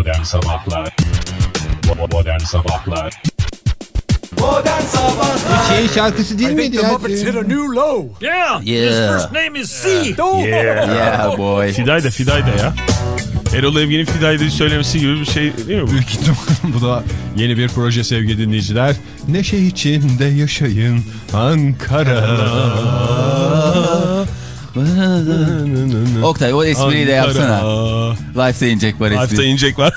Modern Sabahlar Modern Sabahlar Modern Sabahlar Şey şarkısı değil miydi ya? new low. Yeah. Yeah. His first name is C. Yeah Yeah boy. Fiday da Fiday da ya. Erol Evgen'in Fidayda'yı söylemesi gibi bir şey değil mi bu? Büyük ihtimal bu da yeni bir proje sevgili dinleyiciler. Neşe içinde yaşayın Ankara. Oktay o espriyi de yapsana. Life'da inecek var Life'da espri. inecek var.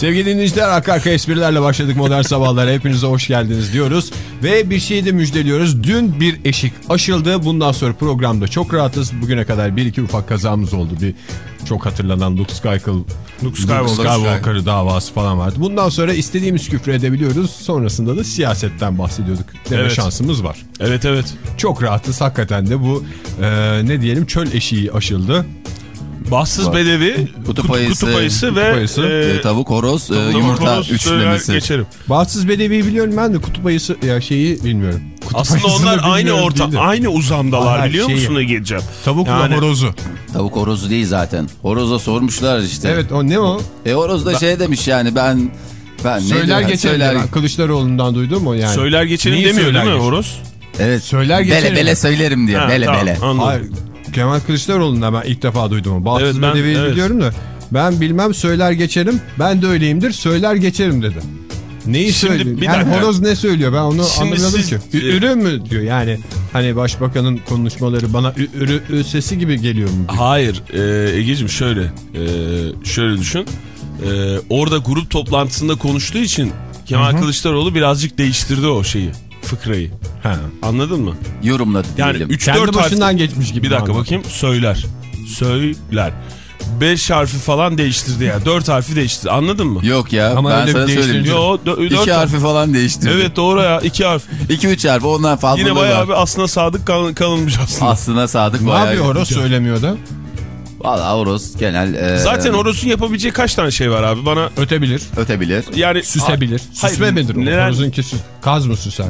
Sevgili dinleyiciler arka arka esprilerle başladık modern sabahlara. Hepinize hoş geldiniz diyoruz. Ve bir şeyi de müjdeliyoruz. Dün bir eşik aşıldı. Bundan sonra programda çok rahatız. Bugüne kadar bir iki ufak kazamız oldu. Bir çok hatırlanan Luke Skywalker, Luke Skywalker. Davası falan vardı. Bundan sonra istediğimiz küfür edebiliyoruz. Sonrasında da siyasetten bahsediyorduk. Deme Evet. şansımız var. Evet evet. Çok rahatız hakikaten de bu e, ne diyelim çöl eşiği aşıldı. Bahtsız bedevi, kutu, Kutup ayısı, kutup ayısı kutup ve ayısı, e, Ee, tavuk, horoz, e, tavuk, yumurta horoz, üçlemesi. Geçerim. Bahtsız Bedevi'yi biliyorum ben de kutup ayısı ya şeyi bilmiyorum. Kutup Aslında onlar aynı orta, aynı uzamdalar Aha, biliyor şeyi. musun Ege'ciğim? Tavukla Yani- horozu. Tavuk horozu değil zaten. Horoza sormuşlar işte. Evet o ne o? E horoz da şey demiş yani ben ben ne Söyler geçerim. Söyler- Ben Kılıçdaroğlu'ndan duydum o yani. Söyler geçelim Neyi demiyor söyler değil mi geçerim? Horoz? Evet. Söyler geçerim. Bele bele söylerim diye. Ha, bele tamam, bele. anladım. Hayır. Kemal Kılıçdaroğlu'ndan ben ilk defa duydum. Bahtsız Evet, ben- Bedevi'yi evet. biliyorum da. Ben bilmem söyler geçerim. Ben de öyleyimdir. Söyler geçerim dedi. Neyi Şimdi söylüyor? Yani dakika. horoz ne söylüyor? Ben onu Şimdi anlamadım siz- ki. Ü- Ürü mü diyor yani. Hani başbakanın konuşmaları bana ü- ürü ü sesi gibi geliyor mu? Hayır e, Ege'ciğim şöyle e, şöyle düşün. E, orada grup toplantısında konuştuğu için Kemal Kılıçdaroğlu birazcık değiştirdi o şeyi fıkrayı. Ha. Anladın mı? Yorumladı Yani diyelim. 3 Kendi 4 başından geçmiş gibi. Bir dakika anladım. bakayım. Söyler. Söyler. 5 harfi falan değiştirdi ya. 4 harfi değiştirdi. Anladın mı? Yok ya Ama ben sana söyleyeyim. değiştirince- Yo, dö- İki dört harfi falan değiştirdi. Evet doğru ya. 2 harf. İki üç harfi ondan fazla Yine bayağı var. bir aslında sadık kal kalınmış aslında. Aslına sadık Ne bayağı. yapıyor horoz söylemiyor da? Valla horoz genel e, Zaten Horoz'un yapabileceği kaç tane şey var abi? Bana Ötebilir. ötebilir. yani Süsebilir. Süsme midir Horozunki sü- kaz mı süser?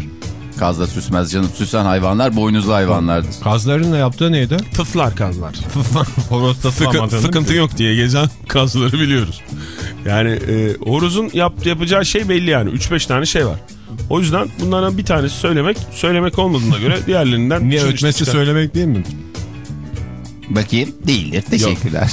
Kaz da süsmez canım. Süsen hayvanlar boynuzlu hayvanlardır. Kazların da yaptığı neydi? Tıflar kazlar. Horoz da Sıkı, sıkıntı yok diye gezen kazları biliyoruz. Yani e, horozun yap, yapacağı şey belli yani. 3-5 tane şey var. O yüzden bunlardan bir tanesi söylemek, söylemek olmadığına göre diğerlerinden... Niye ötmesi çıkar. söylemek değil mi? Bakayım. Değildir. Teşekkürler.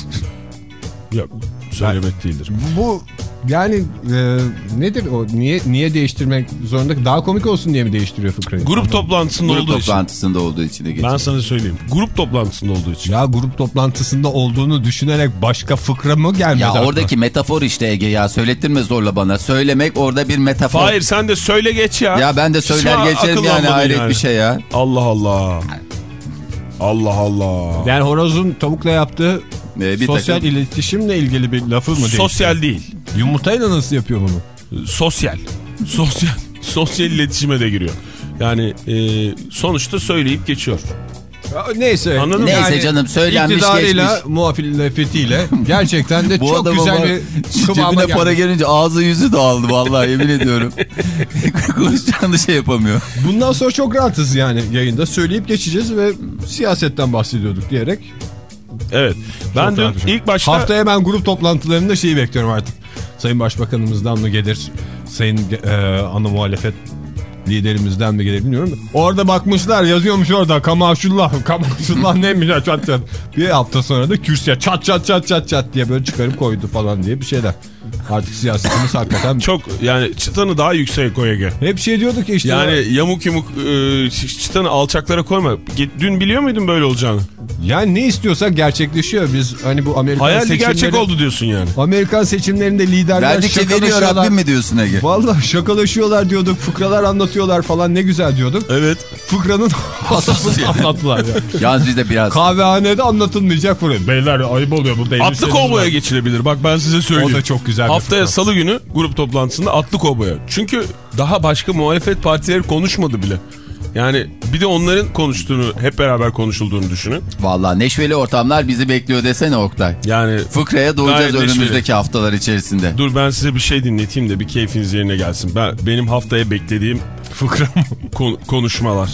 Yok, söylemek değildir. Bu yani e, nedir o? Niye niye değiştirmek zorunda? Daha komik olsun diye mi değiştiriyor fıkrayı? Grup toplantısında Grup olduğu için. toplantısında olduğu için de geçiyor. Ben sana söyleyeyim. Grup toplantısında olduğu için. Ya grup toplantısında olduğunu düşünerek başka fıkra mı gelmedi? Ya aklına? oradaki metafor işte Ege ya söylettirme zorla bana. Söylemek orada bir metafor. Hayır sen de söyle geç ya. Ya ben de söyler Hiç mi geçerim yani hayret yani? bir şey ya. Allah Allah. Allah Allah. Yani horozun tavukla yaptığı Ee, bir sosyal takım- iletişimle ilgili bir lafı mı? Sosyal değil. Yumurtayla nasıl yapıyor bunu? Sosyal. Sosyal. Sosyal iletişime de giriyor. Yani e, sonuçta söyleyip geçiyor. Ya Neyse. Anladın? Neyse canım, söylenmiş, iktidarıyla, geçmiş. muhafillefetiyle gerçekten de Bu çok güzel bir kıvama cebine geldi. para gelince ağzı yüzü dağıldı vallahi yemin ediyorum. Konuşacağını şey yapamıyor. Bundan sonra çok rahatız yani yayında. Söyleyip geçeceğiz ve siyasetten bahsediyorduk diyerek. Evet. Ben Çok dün ilk başta Haftaya ben grup toplantılarında şeyi bekliyorum artık. Sayın Başbakanımızdan mı gelir? Sayın e, ana muhalefet liderimizden mi gelir bilmiyorum. Orada bakmışlar yazıyormuş orada Kamaşullah. Kamaşullah neymiş ya çat çat. Bir hafta sonra da kürsüye çat çat çat çat çat diye böyle çıkarıp koydu falan diye bir şeyler. Artık siyasetimiz hakikaten. çok yani çıtanı daha yükseğe koy Ege. Hep şey diyorduk ya işte. Yani yamuk yumuk e, çıtanı alçaklara koyma. Dün biliyor muydun böyle olacağını? Yani ne istiyorsak gerçekleşiyor. Biz hani bu Amerikan Hayalli seçimleri... gerçek oldu diyorsun yani. Amerikan seçimlerinde liderler Verdikçe veriyor. Rabbim mi diyorsun Ege? Valla şakalaşıyorlar diyorduk, fıkralar anlatıyorlar falan ne güzel diyorduk. Evet. Fıkranın hasasını anlattılar ya. Yalnız biz de biraz Kahvehanede anlatılmayacak fıkra. Beyler ayıp oluyor burada. Atlı kovboya var. geçilebilir. Bak ben size söyleyeyim. O da çok güzel bir Haftaya salı günü grup toplantısında atlı kovboya. Çünkü daha başka muhalefet partileri konuşmadı bile. Yani bir de onların konuştuğunu, hep beraber konuşulduğunu düşünün. Vallahi neşveli ortamlar bizi bekliyor desene Oktay. Yani Fıkraya doyacağız Gayet neşveli. önümüzdeki haftalar içerisinde. dur ben size bir şey dinleteyim de bir keyfiniz yerine gelsin. Ben Benim haftaya beklediğim fıkra kon- konuşmalar.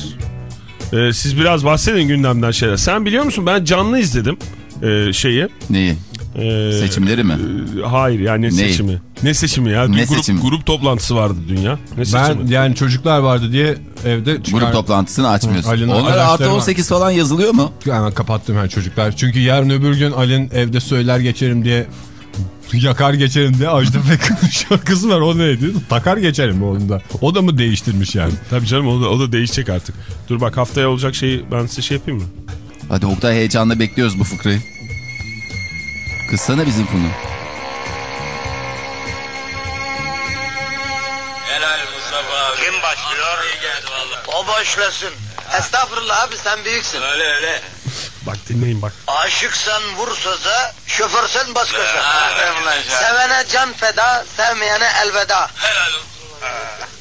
Ee, siz biraz bahsedin gündemden şeyler. Sen biliyor musun ben canlı izledim e, şeyi. Neyi? Ee, Seçimleri mi? e, hayır yani ne, seçimi? Ne seçimi ya? Ne Dün grup, seçimi? grup toplantısı vardı dünya. Ne Ben yani çocuklar vardı diye evde çıkar. Grup toplantısını açmıyorsun. Ali'nin Onlar artı var. 18 falan yazılıyor mu? Hemen kapattım ben çocuklar. Çünkü yarın öbür gün Ali'nin evde söyler geçerim diye yakar geçerim diye Ajda Pekkan şarkısı var. O neydi? Takar geçerim onun da. O da mı değiştirmiş yani? Tabii canım o da, o da değişecek artık. Dur bak haftaya olacak şeyi ben size şey yapayım mı? Hadi Oktay heyecanla bekliyoruz bu fıkrayı. Kıssana bizim funu. Kim başlıyor? O başlasın. Estağfurullah abi sen büyüksün. Öyle öyle. Bak dinleyin bak. Aşıksan vur söze, şoförsen bas gaza. Sevene can feda, sevmeyene elveda.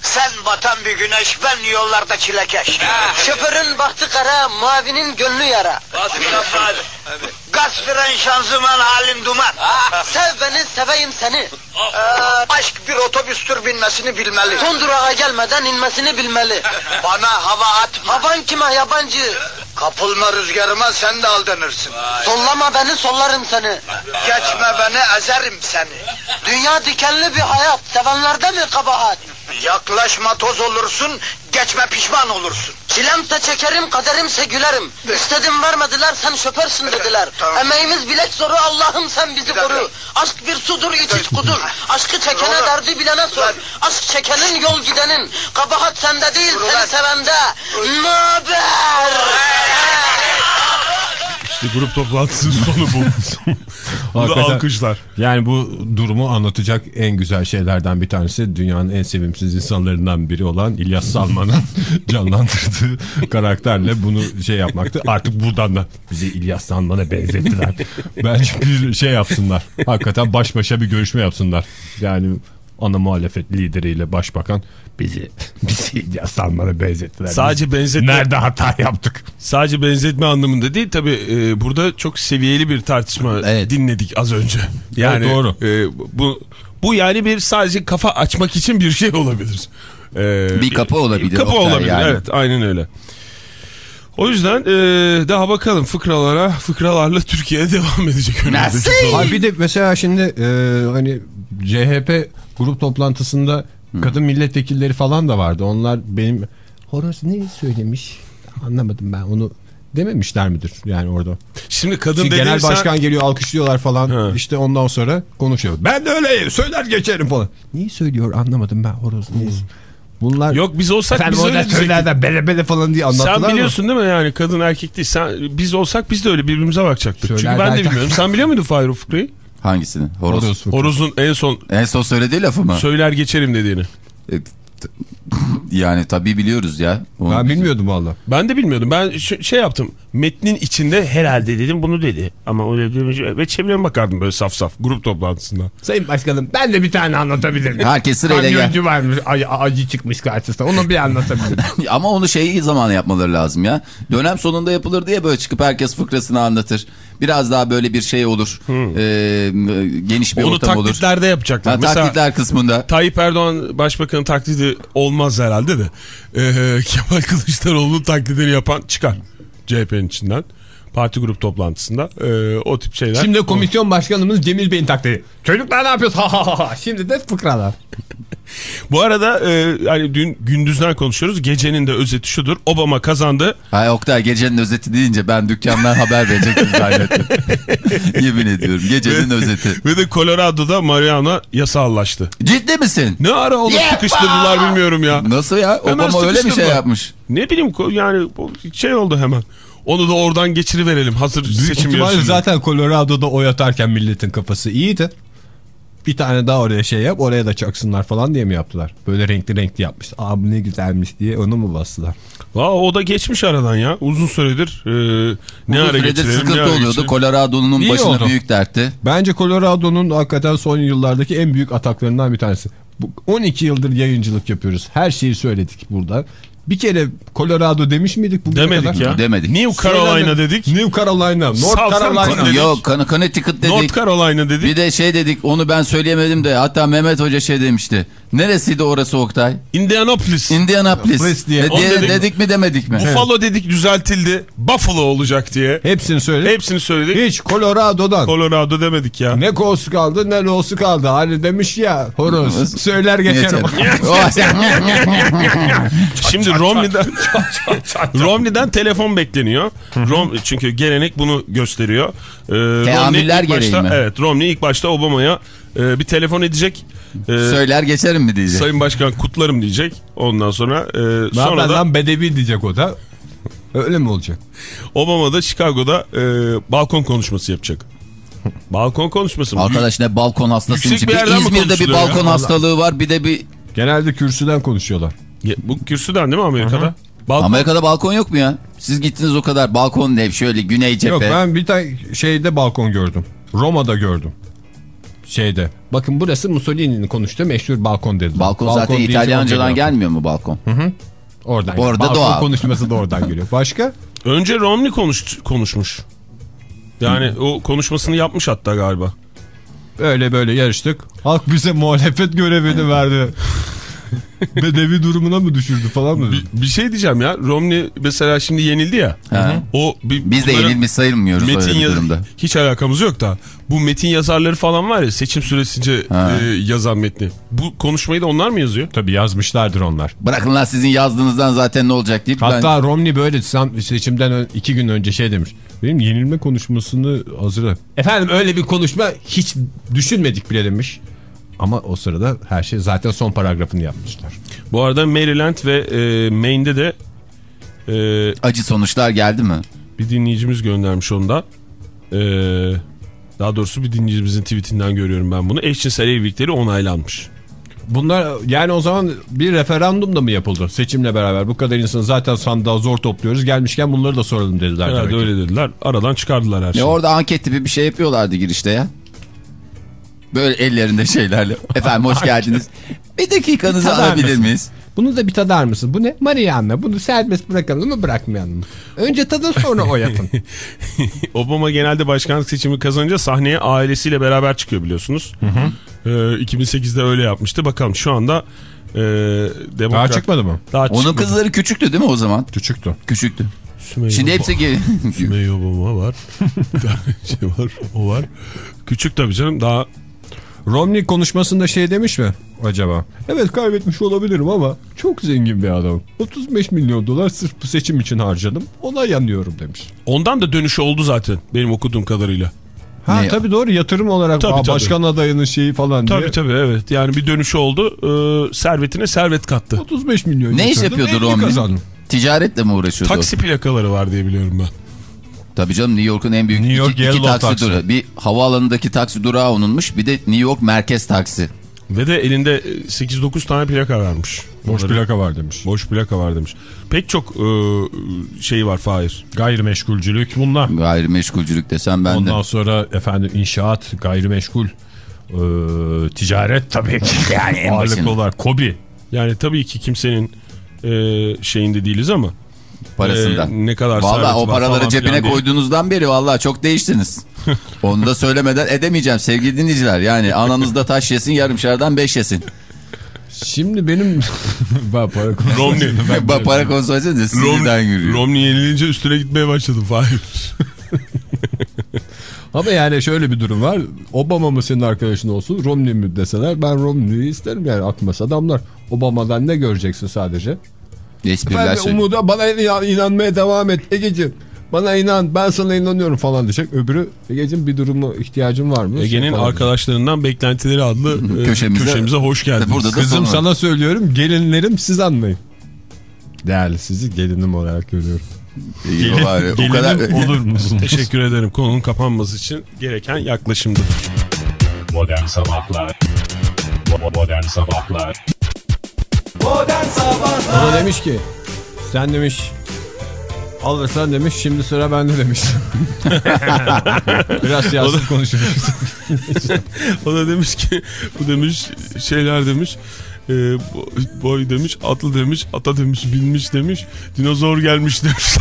Sen batan bir güneş, ben yollarda çilekeş. Şoförün bahtı kara, mavinin gönlü yara. Gaz fren şanzıman halin duman. Sev beni, seveyim seni. Ee, aşk bir otobüstür binmesini bilmeli. Son durağa gelmeden inmesini bilmeli. Bana hava atma. Havan kime yabancı? Kapılma rüzgarıma sen de aldanırsın. Sollama beni sollarım seni. Geçme beni ezerim seni. Dünya dikenli bir hayat. Sevenlerde mi kabahat? Yaklaşma toz olursun, geçme pişman olursun. Çilemse çekerim, kaderimse gülerim. İstedim vermediler, sen şoförsün dediler. Emeğimiz bilek zoru, Allah'ım sen bizi koru. Aşk bir sudur, iç iç kudur. Aşkı çekene, derdi bilene sor. Aşk çekenin, yol gidenin. Kabahat sende değil, seni sevende. Naber? İşte grup toplantısının sonu bu. Hakikaten. alkışlar. Yani bu durumu anlatacak en güzel şeylerden bir tanesi dünyanın en sevimsiz insanlarından biri olan İlyas Salman'ın canlandırdığı karakterle bunu şey yapmaktı. Artık buradan da bizi İlyas Salman'a benzettiler. Bence bir şey yapsınlar. Hakikaten baş başa bir görüşme yapsınlar. Yani ana muhalefet lideriyle başbakan bizi bizi İlyas Salman'a benzettiler. Sadece Biz benzetme- Nerede hata yaptık? Sadece benzetme anlamında değil tabi burada çok seviyeli bir tartışma Evet. dinledik az önce. Yani Evet, doğru. e, bu bu yani bir sadece kafa açmak için bir şey olabilir. E, Bir kapı olabilir, Kapı olabilir yani. evet aynen öyle. O yüzden e, daha bakalım fıkralarla Türkiye'ye devam edecek Nasıl? Ay bir de mesela şimdi e, hani CHP grup toplantısında kadın milletvekilleri falan da vardı. Onlar benim horoz ne söylemiş anlamadım ben onu dememişler midir yani orada. Şimdi kadın Şimdi genel sen- başkan geliyor alkışlıyorlar falan Ha. işte ondan sonra konuşuyor. Ben de öyle söyler geçerim falan. Neyi söylüyor anlamadım ben horoz ne? Bunlar Yok biz olsak Efendim biz öyle diyecektik. söyler de bele bele falan diye anlattılar Sen mı? biliyorsun değil mi yani kadın erkek değil. Sen, biz olsak biz de öyle birbirimize bakacaktık. Söyler Çünkü ben de bilmiyorum. Sen biliyor muydun Fahir fıkrayı? Hangisini? Horoz. Horoz. Horoz'un en son En son söylediği lafı mı? söyler geçerim dediğini. E, yani tabii biliyoruz ya. Onu- Ben bilmiyordum valla. Ben de bilmiyordum. Ben şey yaptım. Metnin içinde herhalde dedim bunu dedi. Ama o dedi ve çevreme bakardım böyle saf saf grup toplantısında. Sayın Başkanım ben de bir tane anlatabilirim. Herkes sırayla gel. Kamyoncu varmış ay- acı çıkmış karşısına onu bir anlatabilirim. Ama onu şey zamanı yapmaları lazım ya. Dönem sonunda yapılır diye böyle çıkıp herkes fıkrasını anlatır. Biraz daha böyle bir şey olur. Ee, geniş bir Onu ortam olur. taklitlerde yapacaklar. Ha, Mesela taklitler kısmında. Tayyip Erdoğan başbakanın taklidi olmaz herhalde de. Ee, Kemal Kılıçdaroğlu'nun taklidini yapan çıkar. CHP'nin içinden. Parti grup toplantısında. Ee, o tip şeyler. Şimdi komisyon başkanımız Cemil Bey'in taklidi. Çocuklar ne yapıyoruz? Ha ha ha ha. Şimdi de fıkralar. Bu arada e, hani dün gündüzden konuşuyoruz. Gecenin de özeti şudur. Obama kazandı. Hay Oktay gecenin özeti deyince ben dükkandan haber verecektim zannettim. Yemin ediyorum gecenin özeti. Ve de Colorado'da marihuana yasallaştı. Ciddi misin? Ne ara onu sıkıştırdılar bilmiyorum ya. Nasıl ya? Hemen Obama öyle bir şey yapmış. Ne bileyim yani şey oldu hemen. Onu da oradan geçiriverelim. Hazır seçim İhtimalle yarışında. zaten Colorado'da oy atarken milletin kafası iyiydi. Bir tane daha oraya şey yap oraya da çaksınlar falan diye mi yaptılar? Böyle renkli renkli yapmış. Aa bu ne güzelmiş diye onu mu bastılar? Valla o da geçmiş aradan ya. Uzun süredir e, ne Uzun ara süredir geçirelim ne sıkıntı ara oluyordu. Colorado'nun başına oldu. büyük dertti. Bence Colorado'nun hakikaten son yıllardaki en büyük ataklarından bir tanesi. Bu 12 yıldır yayıncılık yapıyoruz. Her şeyi söyledik burada. Bir kere Colorado demiş miydik bugüne Demedik kadar? ya. Demedik. New Carolina dedik. New Carolina, North Southampton Carolina. dedik. Yok Con- Connecticut dedik. North Carolina dedik. Bir de şey dedik onu ben söyleyemedim de hatta Mehmet Hoca şey demişti. Neresiydi orası Oktay? Indianapolis. Indianapolis. Indianapolis diye. E, diye- dedik. dedik mi demedik mi? Buffalo dedik düzeltildi. Buffalo olacak diye. Hepsini söyledik. Hepsini söyledik. Hiç Colorado'dan. Colorado demedik ya. ne kosu kaldı ne losu kaldı. Hani demiş ya horoz. Söyler geçerim. Şimdi Romney'den Romney'den telefon bekleniyor. Rom çünkü gelenek bunu gösteriyor. Ee, Teamüller ilk başta, gereği mi? Evet, Romney ilk başta Obama'ya e, bir telefon edecek. E, Söyler geçerim mi diyecek. Sayın Başkan kutlarım diyecek. Ondan sonra e, Ne sonra haber da lan bedevi diyecek o da. Öyle mi olacak? Obama da Chicago'da e, balkon konuşması yapacak. balkon konuşması mı? Arkadaş ne balkon hastasıymış. Yüksek bir İzmir'de bir ya? balkon Allah. hastalığı var bir de bir... Genelde kürsüden konuşuyorlar. Ya, bu kürsüden değil mi Amerika'da? Balkon. Amerika'da balkon yok mu ya? Siz gittiniz o kadar balkon ne şöyle güney cephe. Yok ben bir tane şeyde balkon gördüm. Roma'da gördüm. Şeyde. Bakın burası Mussolini'nin konuştuğu meşhur balkon dedi. Balkon, zaten deyince İtalyancadan gelmiyor mu balkon? Oradan. Orada balkon doğal. konuşması da oradan geliyor. Başka? Önce Romney konuş, konuşmuş. Yani o konuşmasını yapmış hatta galiba. Öyle böyle yarıştık. Halk bize muhalefet görevini verdi. Bedevi durumuna mı düşürdü falan mı? Bir şey diyeceğim ya. Romney mesela şimdi yenildi ya. Ha. O bir, Biz de yenilmiş sayılmıyoruz öyle Metin bir yaz- durumda. hiç alakamız yok da. Bu metin yazarları falan var ya seçim süresince Ha. e, yazan metni. Bu konuşmayı da onlar mı yazıyor? Tabii yazmışlardır onlar. Bırakın lan sizin yazdığınızdan zaten ne olacak deyip ben... Hatta Romney böyle seçimden iki gün önce şey demiş. Benim yenilme konuşmasını hazırla. Efendim öyle bir konuşma hiç düşünmedik bile demiş. Ama o sırada her şey zaten son paragrafını yapmışlar. Bu arada Maryland ve e, Maine'de de e, Acı sonuçlar geldi mi? bir dinleyicimiz göndermiş onda. E, daha doğrusu bir dinleyicimizin tweetinden görüyorum ben bunu. Eşcinsel evlilikleri onaylanmış. Bunlar yani o zaman bir referandum da mı yapıldı seçimle beraber? Bu kadar insanı zaten sandığa zor topluyoruz. Gelmişken bunları da soralım dediler. Herhalde demek ki. öyle dediler. Aradan çıkardılar her Ne şeyi. orada anket gibi bir şey yapıyorlardı girişte ya. Böyle ellerinde şeylerle. Efendim hoş geldiniz. Bir dakikanızı Tadar alabilir mısın? miyiz? Bunu da bir tadar mısın? Bu ne? Marianna. Bunu serbest bırakalım mı bırakmayalım mı? Önce tadın sonra oyatın. Obama genelde başkanlık seçimi kazanınca sahneye ailesiyle beraber çıkıyor biliyorsunuz. Ee, 2008'de öyle yapmıştı. Bakalım şu anda e, demokrat... Daha çıkmadı mı? Daha Onun çıkmadı. kızları küçüktü değil mi o zaman? Küçüktü. Küçüktü. Sümeyye Şimdi Obama- hepsi geri... Sümeyye Obama var. Bir şey var. O var. Küçük tabii canım. Daha Romney konuşmasında şey demiş mi acaba? Evet kaybetmiş olabilirim ama çok zengin bir adam. 35 milyon dolar sırf bu seçim için harcadım. Ona yanıyorum demiş. ondan da dönüşü oldu zaten benim okuduğum kadarıyla. Ha Ne? tabii doğru yatırım olarak Tabii, Aa, tabii. başkan adayının şeyi falan diye. Tabii tabii evet. Yani bir dönüşü oldu. Ee, servetine servet kattı. 35 milyon Ne iş yapıyordu 50 Romney? Ticaretle mi uğraşıyordu? Taksi plakaları var diye biliyorum ben. Tabii canım New York'un en büyük New York iki, iki taksi, taksi. durağı. Bir havaalanındaki taksi durağı onunmuş. Bir de New York merkez taksi. Ve de elinde 8-9 tane plaka vermiş. Boş Onları- plaka var demiş. Boş plaka var demiş. Pek çok e, şey var Fahir. Gayrimeşgulcülük bunlar. Gayrimeşgulcülük desem ben Ondan de. sonra efendim inşaat, gayrimeşgul, e, ticaret tabii ki. Yani en Ağırlıklı olarak kobi. Yani tabii ki kimsenin e, şeyinde değiliz ama Parasından. e, ne kadar Valla o paraları cebine diye. koyduğunuzdan beri valla çok değiştiniz. Onu da söylemeden edemeyeceğim sevgili dinleyiciler. Yani ananızda taş yesin yarımşardan beş yesin. Şimdi benim... Para. Romney. Bak para konsolosiyonu da sinirden Romney, yürüyor. Romney yenilince üstüne gitmeye başladım Fahir. Ama yani şöyle bir durum var. Obama mı senin arkadaşın olsun, Romney mi deseler ben Romney'i isterim yani atmasa adamlar. Obama'dan ne göreceksin sadece? Espriler Ben de söylüyor. umuda bana inan- inanmaya devam et Ege'ciğim. Bana inan ben sana inanıyorum falan diyecek. Öbürü Ege'ciğim bir durumu ihtiyacın var mı? Ege'nin Şey arkadaşlarından beklentileri adlı e, Köşemize- köşemize, hoş geldiniz. Burada da Kızım sonu. sana söylüyorum gelinlerim siz anlayın. Değerli sizi gelinim olarak görüyorum. İyi, o var ya, o kadar... olur musun? Teşekkür ederim. Konunun kapanması için gereken yaklaşımdı. Modern Sabahlar Modern Sabahlar Modern Sabahlar O da demiş ki sen demiş alırsan demiş şimdi sıra bende demiş. Biraz siyaset konuşuyoruz. O da demiş ki bu demiş şeyler demiş e, bo- boy demiş, atlı demiş, ata demiş, binmiş demiş, dinozor gelmiş demiş.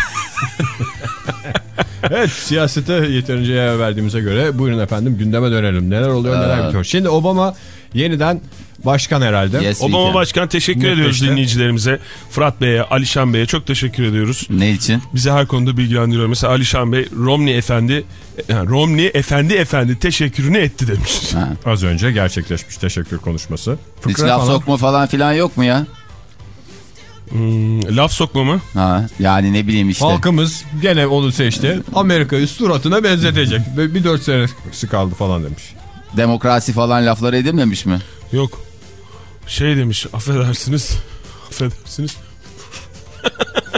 Evet siyasete yeterince yer verdiğimize göre buyurun efendim gündeme dönelim. Neler oluyor neler bitiyor. Şimdi Obama yeniden başkan herhalde. Yes, Obama. Başkan teşekkür Netleşti. ediyoruz dinleyicilerimize. Fırat Bey'e, Alişan Bey'e çok teşekkür ediyoruz. Ne için? Bize her konuda bilgilendiriyor. Mesela Alişan Bey Romney Efendi, yani Romney Efendi Efendi teşekkürünü etti demiş. Ha. Az önce gerçekleşmiş teşekkür konuşması. Hiç Fıkra laf falan. sokma falan filan yok mu ya? Hmm, laf sokma mı? Ha, yani ne bileyim işte. Halkımız gene onu seçti. Amerika'yı suratına benzetecek. Ve bir dört senesi kaldı falan demiş. Demokrasi falan lafları edilmemiş mi? Yok. Şey demiş affedersiniz. Affedersiniz.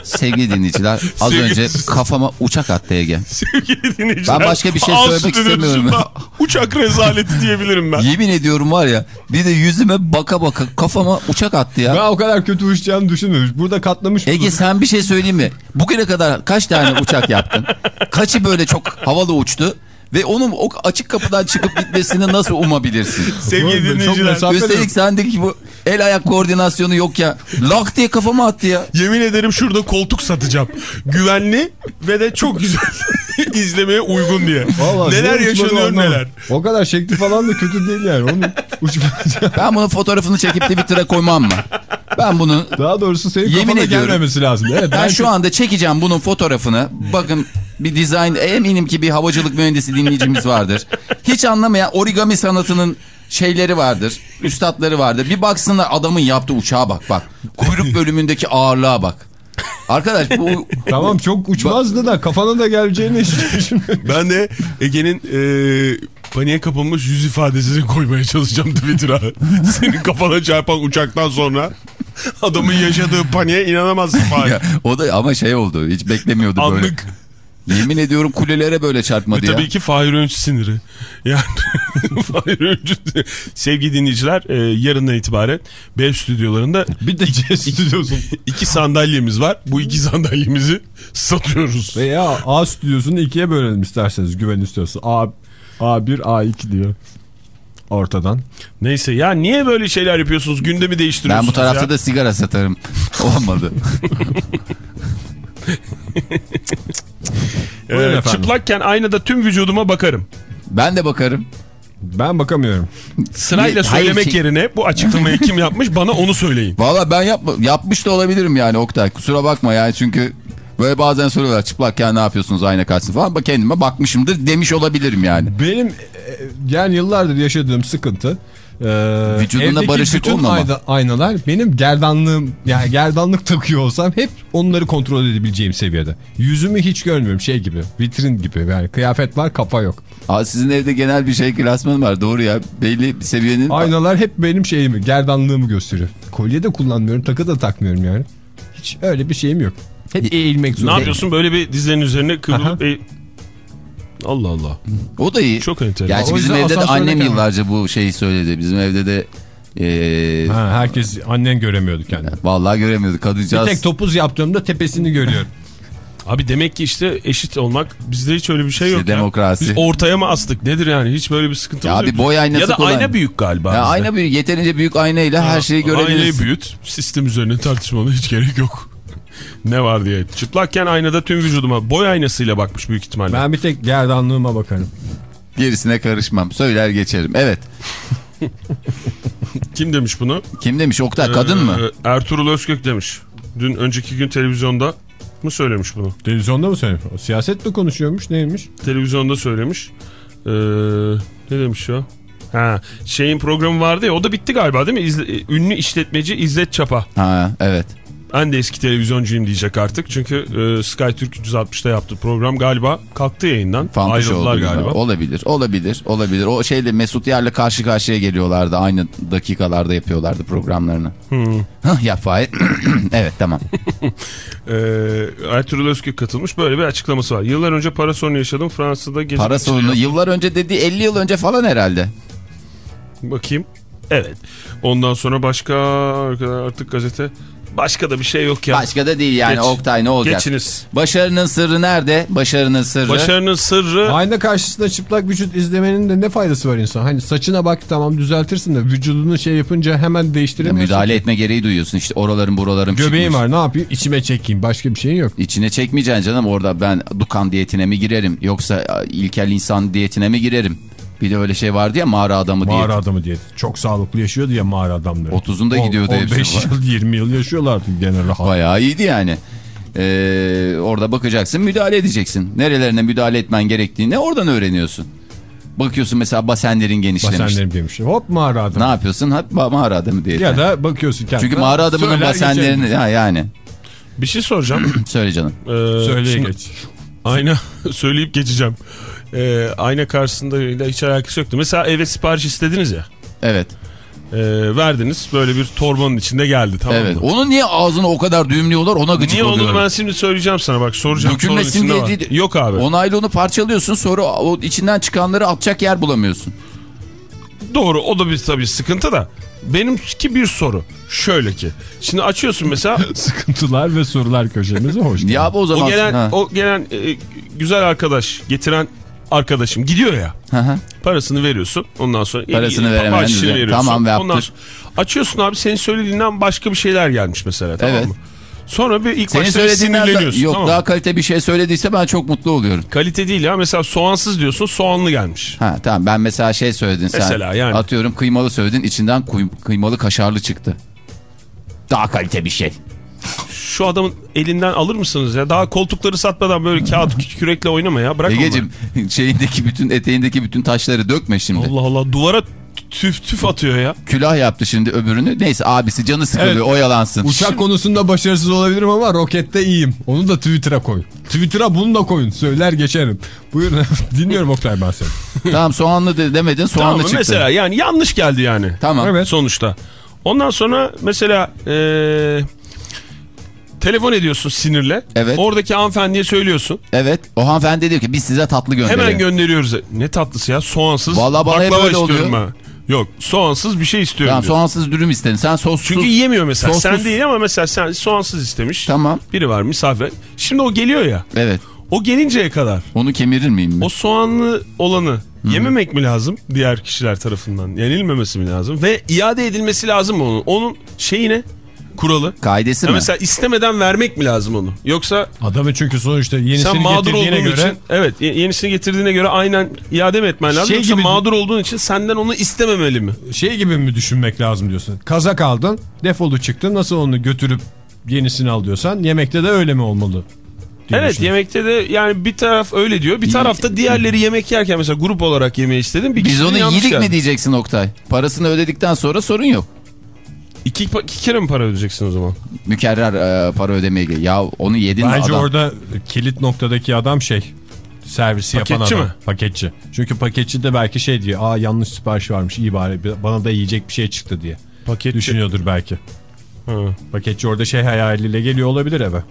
Sevgili dinleyiciler az Sevgili- önce kafama uçak attı Ege. Sevgili dinleyiciler. Ben başka bir şey söylemek istemiyorum. Uçak rezaleti diyebilirim ben. Yemin ediyorum var ya bir de yüzüme baka baka kafama uçak attı ya. Ben o kadar kötü uçacağını düşünmemiş. Burada katlamış. Ege sen bir şey söyleyeyim mi? Bugüne kadar kaç tane uçak yaptın? Kaçı böyle çok havalı uçtu? Ve onun o açık kapıdan çıkıp gitmesini nasıl umabilirsin? Sevgili Çok dinleyiciler. Üstelik sendeki bu el ayak koordinasyonu yok ya. Lak diye kafama attı ya. Yemin ederim şurada koltuk satacağım. Güvenli ve de çok güzel izlemeye uygun diye. Vallahi neler yaşanıyor anlamadım. neler. O kadar şekli falan da kötü değil yani. Onu uçmayacağım. Ben bunun fotoğrafını çekip Twitter'a koymam mı? Ben bunu Daha doğrusu senin Yemin kafana ediyorum. gelmemesi lazım. Evet, ben belki- şu anda çekeceğim bunun fotoğrafını. Bakın bir dizayn eminim ki bir havacılık mühendisi dinleyicimiz vardır. Hiç anlamayan origami sanatının şeyleri vardır. Üstadları vardır. Bir baksınlar adamın yaptığı uçağa bak bak. Kuyruk bölümündeki ağırlığa bak. Arkadaş bu Tamam çok uçmazdı da kafana da geleceğini hiç düşünmedim. Ben de Ege'nin e, paniğe kapılmış yüz ifadesini koymaya çalışacağım Twitter'a. Senin kafana çarpan uçaktan sonra adamın yaşadığı paniğe inanamazsın Fahir. ya, o da ama şey oldu. Hiç beklemiyordu böyle. Yemin ediyorum kulelere böyle çarpmadı ya. tabii ki Fahir Öncü siniri. Yani Fahir Öncü sevgili dinleyiciler e, yarından itibaren B stüdyolarında Bir de C stüdyosun. iki sandalyemiz var. Bu iki sandalyemizi satıyoruz. Veya A stüdyosunu ikiye bölelim isterseniz güven istiyorsa. A, A1, A2 diyor. Ortadan. Neyse ya niye böyle şeyler yapıyorsunuz? Gündemi Ben değiştiriyorsunuz bu tarafta ya. da sigara satarım. Olmadı. Ee, çıplakken aynada tüm vücuduma bakarım. Ben de bakarım. Ben bakamıyorum. Sırayla Hayır, söylemek şey- yerine bu açıklamayı kim yapmış bana onu söyleyin. Valla ben yapma, yapmış da olabilirim yani Oktay. Kusura bakma yani çünkü böyle bazen soruyorlar çıplakken ne yapıyorsunuz ayna karşısında falan. Bak kendime bakmışımdır demiş olabilirim yani. Benim e, yani yıllardır yaşadığım sıkıntı. E, Vücuduna evdeki barışık bütün olmama. ayna- aynalar benim gerdanlığım yani gerdanlık takıyor olsam hep onları kontrol edebileceğim seviyede. Yüzümü hiç görmüyorum şey gibi vitrin gibi yani kıyafet var kafa yok. Aa, sizin evde genel bir şey klasman var doğru ya. Belli bir seviyenin. Aynalar hep benim şeyimi gerdanlığımı gösteriyor. Kolye de kullanmıyorum takı da takmıyorum yani. Hiç öyle bir şeyim yok. Hep eğilmek Ne zorunda. yapıyorsun böyle bir dizlerin üzerine kıvrılıp... Allah Allah. O da iyi. Çok enteresan. Gerçi O bizim evde de annem yıllarca bu şeyi söyledi. Bizim evde de ee, Ha, herkes annen göremiyordu kendini. vallahi göremiyordu Bir kadıncağız. tek topuz yaptığımda tepesini görüyorum. Abi demek ki işte eşit olmak bizde hiç öyle bir şey İşte yok ya. demokrasi. Biz ortaya mı astık nedir yani hiç böyle bir sıkıntımız Ya yok. bir boy aynası Ya da kolay. ayna büyük galiba. Ya bizde. ayna büyük yeterince büyük aynayla her şeyi Aynayı görebiliriz. büyüt. Sistem üzerine tartışmalı hiç gerek yok. Ne var diye. Çıplakken aynada tüm vücuduma boy aynasıyla bakmış büyük ihtimalle. Ben bir tek gerdanlığıma bakarım. Gerisine karışmam. Söyler geçerim. Evet. Kim demiş bunu? Kim demiş Oktay kadın mı? Ee, Ertuğrul Özkök demiş. Dün önceki gün televizyonda mı söylemiş bunu? Televizyonda mı söylüyor? O siyaset mi konuşuyormuş neymiş? Televizyonda söylemiş. Ee, ne demiş ya? Ha, şeyin programı vardı ya o da bitti galiba değil mi? İzle- ünlü işletmeci İzzet Çapa. Ha evet. Ben de eski televizyoncuyum diyecek artık. Çünkü e, Sky Türk 360'ta yaptığı program galiba kalktı yayından. Fantaşı Ayrıldılar oldu galiba. Olabilir. Olabilir. Olabilir. O şeyle Mesut Yer'le karşı karşıya geliyorlardı. Aynı dakikalarda yapıyorlardı programlarını. Hah yap Fahir. evet tamam. Ee, Ertuğrul Özkök katılmış. Böyle bir açıklaması var. Yıllar önce para sorunu yaşadım. Fransa'da gece... Para sorunu yıllar önce dediği 50 yıl önce falan herhalde. Bakayım. Evet. Ondan sonra başka artık gazete Başka da bir şey yok ya. Başka da değil yani Geç. Oktay ne olacak? Geçiniz. Başarının sırrı nerede? Başarının sırrı. Başarının sırrı Ayna karşısında çıplak vücut izlemenin de ne faydası var insan? Hani saçına bak tamam düzeltirsin de vücudunu şey yapınca hemen Ya değiştiremiyorsun. müdahale etme gereği duyuyorsun işte oraların buralarım Göbeğim çıkmış. var ne yapayım? İçime çekeyim. Başka bir şeyin yok. İçine çekmeyeceksin canım orada ben Dukan diyetine mi girerim yoksa ilkel insan diyetine mi girerim? Bir de öyle şey vardı ya mağara adamı Mağara diyeti. adamı diye. Çok sağlıklı yaşıyordu ya mağara adamları. 30'unda On- gidiyordu hepsi. 15 yıl 20 yıl yaşıyorlardı gene rahat. Bayağı iyiydi yani. Ee, orada bakacaksın müdahale edeceksin. Nerelerine müdahale etmen gerektiğini oradan öğreniyorsun. Bakıyorsun mesela basenlerin genişlemiş. Basenlerim demiş. Hop mağara Ne adamı. yapıyorsun? Hep ma- mağara adamı diyeti. Ya da bakıyorsun kendine. Çünkü mağara adamının basenlerini ya yani bir şey soracağım. söyle canım. Ee, Söyleye geç. Ayna söyleyip geçeceğim. Ee, ayna karşısında hiç alakası yoktu. Mesela eve sipariş istediniz ya. Evet. Ee, verdiniz böyle bir torbanın içinde geldi tamam Evet. mı? Onu niye ağzını o kadar düğümlüyorlar ona gıcık Niye oluyorum. olduğunu ben şimdi söyleyeceğim sana bak soracağım. Dökülmesin diye değil. Yok abi. O naylonu parçalıyorsun sonra o içinden çıkanları atacak yer bulamıyorsun. Doğru o da bir tabii sıkıntı da. Benimki bir soru. Şöyle ki. Şimdi açıyorsun mesela Sıkıntılar ve sorular köşemize hoş Ya abi o zaman. o gelen Ha. o gelen e, güzel arkadaş getiren arkadaşım gidiyor ya. Hı hı. Parasını veriyorsun. Ondan sonra Parasını veremeyen veriyorsun. tamam, yaptır. Ondan sonra açıyorsun abi senin söylediğinden başka bir şeyler gelmiş mesela tamam Evet. mı? Sonra bir ilk Senin başta söylediğinden da- sinirleniyorsun. yok tamam. daha kalite bir şey söylediyse ben çok mutlu oluyorum. Kalite değil ya mesela soğansız diyorsun soğanlı gelmiş. Ha tamam ben mesela şey söyledin sen. Mesela yani. Atıyorum kıymalı söyledin içinden kıymalı kaşarlı çıktı. Daha kalite bir şey. Şu adamın elinden alır mısınız ya? Daha koltukları satmadan böyle kağıt kü- kürekle oynama ya. Bırak Egeciğim şeyindeki bütün eteğindeki bütün taşları dökme şimdi. Allah Allah duvara tüf tüf atıyor ya. Külah yaptı şimdi öbürünü. Neyse abisi canı sıkılıyor Evet. oyalansın. Uçak konusunda başarısız olabilirim ama rokette iyiyim. Onu da Twitter'a koy. Twitter'a bunu da koyun. Söyler geçerim. Buyurun dinliyorum Oktay ben seni. tamam soğanlı de demedin soğanlı Tamam çıktı. Mesela yani yanlış geldi yani. Tamam. Evet. Sonuçta. Ondan sonra mesela eee, telefon ediyorsun sinirle. Evet. Oradaki hanımefendiye söylüyorsun. Evet o hanımefendi diyor ki biz size tatlı gönderiyoruz. Hemen gönderiyoruz. Ne tatlısı ya? Soğansız Vallahi bana baklava istiyorum oluyor. ben. Yok soğansız bir şey istiyorum Tamam soğansız dürüm istedin. Sen sossuz. Çünkü yiyemiyor mesela. Sossuz- Sen değil ama mesela sen soğansız istemiş. Tamam. Biri var misafir. Şimdi o geliyor ya. Evet. O gelinceye kadar Onu kemirir miyim? ben? o soğanlı olanı yememek mi lazım diğer kişiler tarafından? Yenilmemesi mi lazım? Ve iade edilmesi lazım mı onun? Onun şeyi ne? Kuralı. Kaidesi Ya mi? mesela istemeden vermek mi lazım onu? Yoksa Adamı çünkü sonuçta yenisini sen mağdur getirdiğine olduğun göre için evet ye- yenisini getirdiğine göre aynen iade mi etmen lazım? Şey Yoksa gibi- mağdur olduğun için senden onu istememeli mi? şey gibi mi düşünmek lazım diyorsun. Kazak aldın defolu çıktı nasıl onu götürüp yenisini al diyorsan yemekte de öyle mi olmalı? Evet yemekte de yani bir taraf öyle diyor. Bir tarafta diğerleri yemek yerken mesela grup olarak yemeği istedim. Bir Biz onu yedik geldi. mi diyeceksin Oktay. Parasını ödedikten sonra sorun yok. İki, iki kere mi para ödeyeceksin o zaman? Mükerrer e, para ödemeye gel. Ya onu yedin Bence adam? orada kilit noktadaki adam şey servisi yapan Paketçi adam. mi? Paketçi. Çünkü paketçi de belki şey diyor. Aa yanlış sipariş varmış iyi bari bana da yiyecek bir şey çıktı diye. Paketçi. Düşünüyordur belki. Ha. Paketçi orada şey hayaliyle geliyor olabilir eve.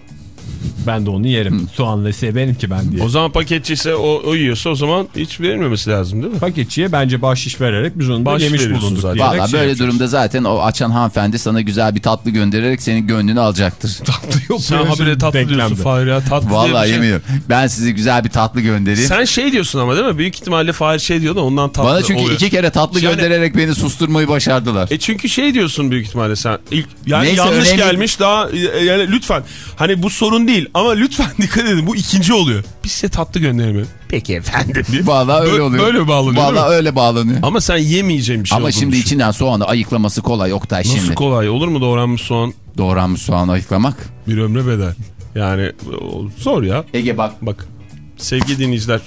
Ben de onu yerim. Soğanlı severim ki ben diye. O zaman paketçi ise o, o yiyorsa o zaman hiç verilmemesi lazım değil mi? Paketçiye bence bahşiş vererek biz onu da Bahşiş yemiş bulunduk zaten. Valla şey böyle yapacağız. durumda zaten o açan hanımefendi sana güzel bir tatlı göndererek senin gönlünü alacaktır. Yok, Sen habire bir tatlı denklemde. diyorsun Fahir ya. Tatlı bir şey- yemin ediyorum. Ben size güzel bir tatlı göndereyim. Sen şey diyorsun ama değil mi? Büyük ihtimalle Fahir şey diyor da ondan tatlı Bana çünkü oluyor. iki kere tatlı Yani- göndererek beni susturmayı başardılar. E çünkü şey diyorsun büyük ihtimalle sen. İlk yani Neyse, yanlış önemli- gelmiş daha e, yani lütfen hani bu sorun değil ama lütfen dikkat edin bu ikinci oluyor. Biz size tatlı gönderelim. Peki efendim. Vallahi öyle oluyor. Böyle bağlanıyor değil mi? öyle bağlanıyor. Ama sen yemeyeceğin bir şey Ama şimdi düşün. içinden soğanı ayıklaması kolay Oktay Nasıl şimdi. kolay olur mu doğranmış soğan Doğranmış soğanı ayıklamak. bir ömre bedel. Yani zor ya. Ege bak. Bak sevgili dinleyiciler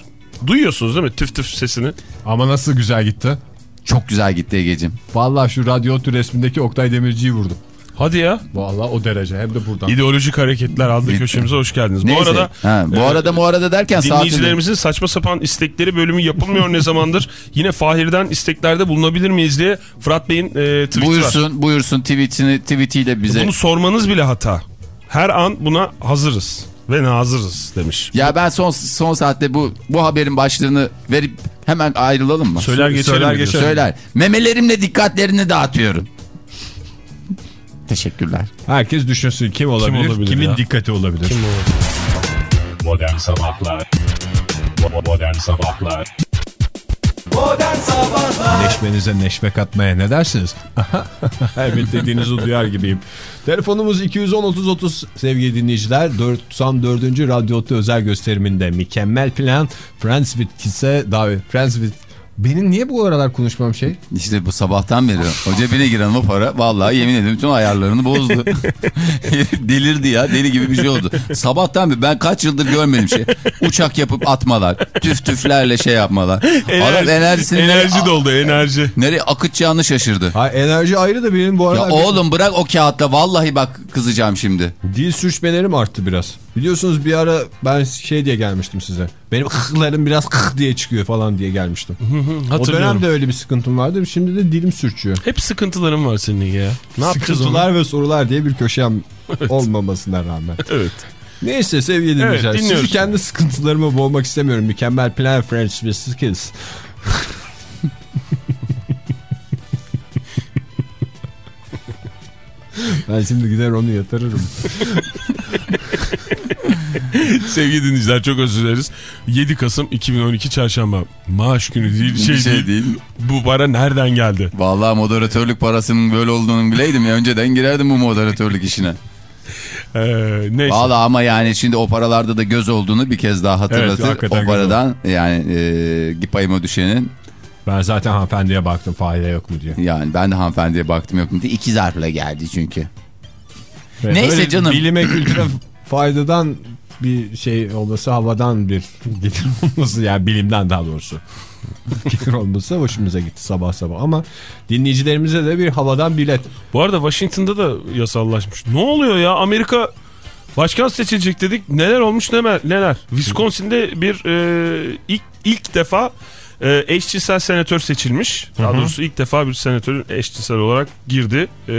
duyuyorsunuz değil mi tüf tüf sesini? Ama nasıl güzel gitti. Çok güzel gitti Ege'cim. Vallahi şu radyo resmindeki Oktay Demirci'yi vurdum. Hadi ya. Vallahi o derece hem de buradan. İdeolojik Hareketler adlı köşemize hoş geldiniz. Neyse. Bu arada ha, bu e, arada bu arada derken saatini... dinleyicilerimizin saçma sapan istekleri bölümü yapılmıyor ne zamandır. Yine Fahir'den isteklerde bulunabilir miyiz diye Fırat Bey'in e, tweet'i var. Buyursun buyursun tweetini tweetiyle bize. Bunu sormanız bile hata. Her an buna hazırız ve nazırız demiş. Ya ben son son saatte bu bu haberin başlığını verip hemen ayrılalım mı? Söyler geçelim. Söyler geçelim. Söyler. Memelerimle dikkatlerini dağıtıyorum. Teşekkürler. Herkes düşünsün kim olabilir, olabilir kimin ya? dikkati olabilir. Modern Sabahlar Modern Sabahlar Modern Sabahlar Neşmenize neşve katmaya ne dersiniz? evet dediğinizi duyar gibiyim. Telefonumuz 210-30-30 sevgili dinleyiciler. 94. Radyo Otlu özel gösteriminde mükemmel plan Friends with Kiss'e davet. Friends with... Benim niye bu aralar konuşmam şey? İşte bu sabahtan beri o cebine giren o para vallahi yemin ederim tüm ayarlarını bozdu. Delirdi ya deli gibi bir şey oldu. Sabahtan beri ben kaç yıldır görmedim şey. Uçak yapıp atmalar, tüf tüflerle şey yapmalar. Adam enerjisini enerji nereye, doldu enerji. nereye akıtacağını şaşırdı. Ha, enerji ayrı da benim bu Ya aralar... oğlum bırak o kağıtla vallahi bak kızacağım şimdi. Dil sürçmelerim arttı biraz. Biliyorsunuz bir ara ben şey diye gelmiştim size. Benim kıklarım biraz kık diye çıkıyor falan diye gelmiştim. o dönemde öyle bir sıkıntım vardı. Şimdi de dilim sürçüyor. Hep sıkıntılarım var senin ya. Ne? Sıkıntılar ve sorular diye bir köşem olmamasına rağmen. Evet. Neyse sevgili dinleyiciler. Sizi kendi sıkıntılarımı boğmak istemiyorum. Mükemmel plan French with skills. ben şimdi gider onu yatırırım. Sevgili dinleyiciler çok özür dileriz. 7 Kasım 2012 Çarşamba. Maaş günü değil şey, şey değil. değil. Bu para nereden geldi? Vallahi moderatörlük parasının böyle olduğunu bileydim ya önceden girerdim bu moderatörlük işine. Ee, neyse. Vallahi ama yani şimdi o paralarda da göz olduğunu bir kez daha hatırlatır. hakikaten o paradan yani e, payıma düşenin Ben zaten hanımefendiye baktım fayda yok mu diye. yani ben de hanımefendiye baktım yok mu diye iki zarfla geldi çünkü. Ve Neyse canım. Bilime kültüre faydadan bir şey olması havadan bir gelir olması yani bilimden daha doğrusu. gelir olması hoşumuza gitti sabah sabah ama dinleyicilerimize de bir havadan bilet. Bu arada Washington'da da yasallaşmış. Ne oluyor ya Amerika başkan seçilecek dedik. Neler olmuş neler. Wisconsin'de bir e, ilk, ilk defa e, eşcinsel senatör seçilmiş. Daha doğrusu ilk defa bir senatörün eşcinsel olarak girdi. E,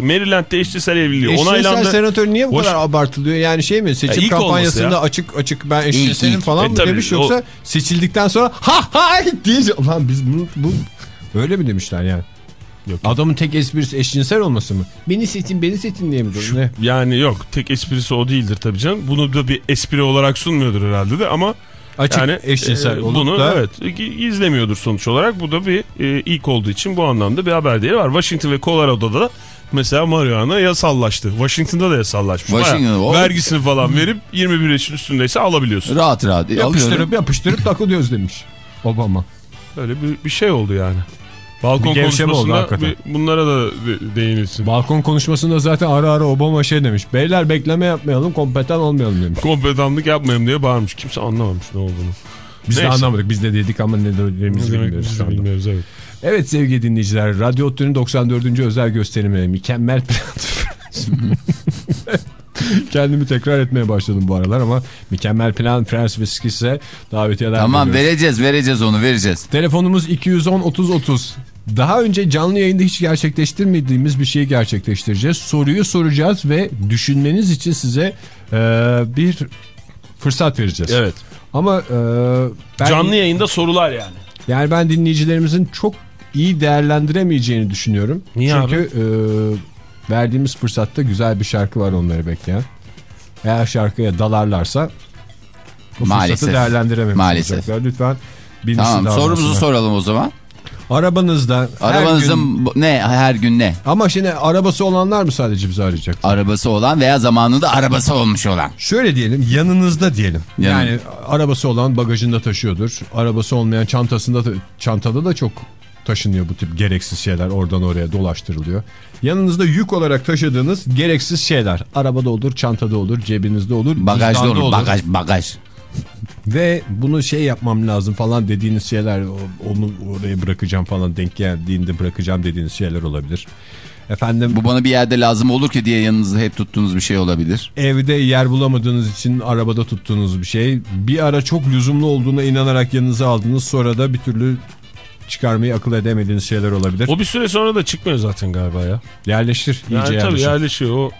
Maryland'de eşcinsel evliliği Eşcinsel onaylandı. senatör niye bu Boş- kadar abartılıyor? Yani şey mi seçim Ya kampanyasında ya. açık açık ben eşcinselim ilk. falan E mı tabii, demiş o- yoksa seçildikten sonra ha ha deyince ulan biz bunu bu öyle mi demişler yani? Yok. Adamın tek esprisi eşcinsel olması mı? Beni seçin beni seçin diye mi? Ne? Yani yok tek esprisi o değildir tabii canım. Bunu da bir espri olarak sunmuyordur herhalde de ama Açık yani eşcinsel e, olup bunu da evet gizlemiyordur sonuç olarak. Bu da bir e, ilk olduğu için bu anlamda bir haber değeri var. Washington ve Colorado'da da mesela marihuana yasallaştı. Washington'da da yasallaşmış. Washington, Bayağı o- vergisini falan verip 21 yaşın üstündeyse alabiliyorsun. Rahat rahat yapıştırıp alıyorum. yapıştırıp takılıyoruz demiş Obama. Öyle bir, bir şey oldu yani. Balkon Bir oldu konuşmasında hakikaten. bir- bunlara da de- değinilsin. Balkon konuşmasında zaten ara ara Obama şey demiş. Beyler bekleme yapmayalım, kompetan olmayalım demiş. Kompetanlık yapmayayım diye bağırmış. Kimse anlamamış ne olduğunu. Biz de Neyse. anlamadık. Biz de dedik ama ne dediğimizi bilmiyoruz biz de bilmiyoruz evet. Evet sevgili dinleyiciler. Radyo Otlu'nun 94. özel gösterimi. Mükemmel plan. Kendimi tekrar etmeye başladım bu aralar ama mükemmel plan Frans Viskis'e davetiyeler Tamam veriyoruz. vereceğiz vereceğiz onu vereceğiz. Telefonumuz 210 30 30. Daha önce canlı yayında hiç gerçekleştirmediğimiz bir şeyi gerçekleştireceğiz. Soruyu soracağız ve düşünmeniz için size e, bir fırsat vereceğiz. Evet. Ama e, ben, Canlı yayında sorular yani. yani ben dinleyicilerimizin çok iyi değerlendiremeyeceğini düşünüyorum. Niye Çünkü e, verdiğimiz fırsatta güzel bir şarkı var onları bekleyen. Eğer şarkıya dalarlarsa o Maalesef. fırsatı değerlendirememiş Maalesef. olacaklar. Lütfen Tamam sorumuzu soralım o zaman. Arabanızda her Arabanızın gün... bu- ne her gün ne? Ama şimdi arabası olanlar mı sadece bizi arayacak? Arabası olan veya zamanında arabası olmuş olan. Şöyle diyelim yanınızda diyelim. Yanı- Yani arabası olan bagajında taşıyordur. Arabası olmayan çantasında da- çantada da çok taşınıyor bu tip gereksiz şeyler oradan oraya dolaştırılıyor. Yanınızda yük olarak taşıdığınız gereksiz şeyler. Arabada olur, çantada olur, cebinizde olur, Bagajda cüzdanda olur, bagaj bagaj. Ve bunu şey yapmam lazım falan dediğiniz şeyler onu oraya bırakacağım falan denk geldiğinde bırakacağım dediğiniz şeyler olabilir. Efendim Bu bana bir yerde lazım olur ki diye yanınızda hep tuttuğunuz bir şey olabilir. evde yer bulamadığınız için arabada tuttuğunuz bir şey. Bir ara çok lüzumlu olduğuna inanarak yanınıza aldınız sonra da bir türlü çıkarmayı akıl edemediğiniz şeyler olabilir. O bir süre sonra da çıkmıyor zaten galiba ya. Yerleştir, iyice Yani tabii yerleştir. yerleşiyor. O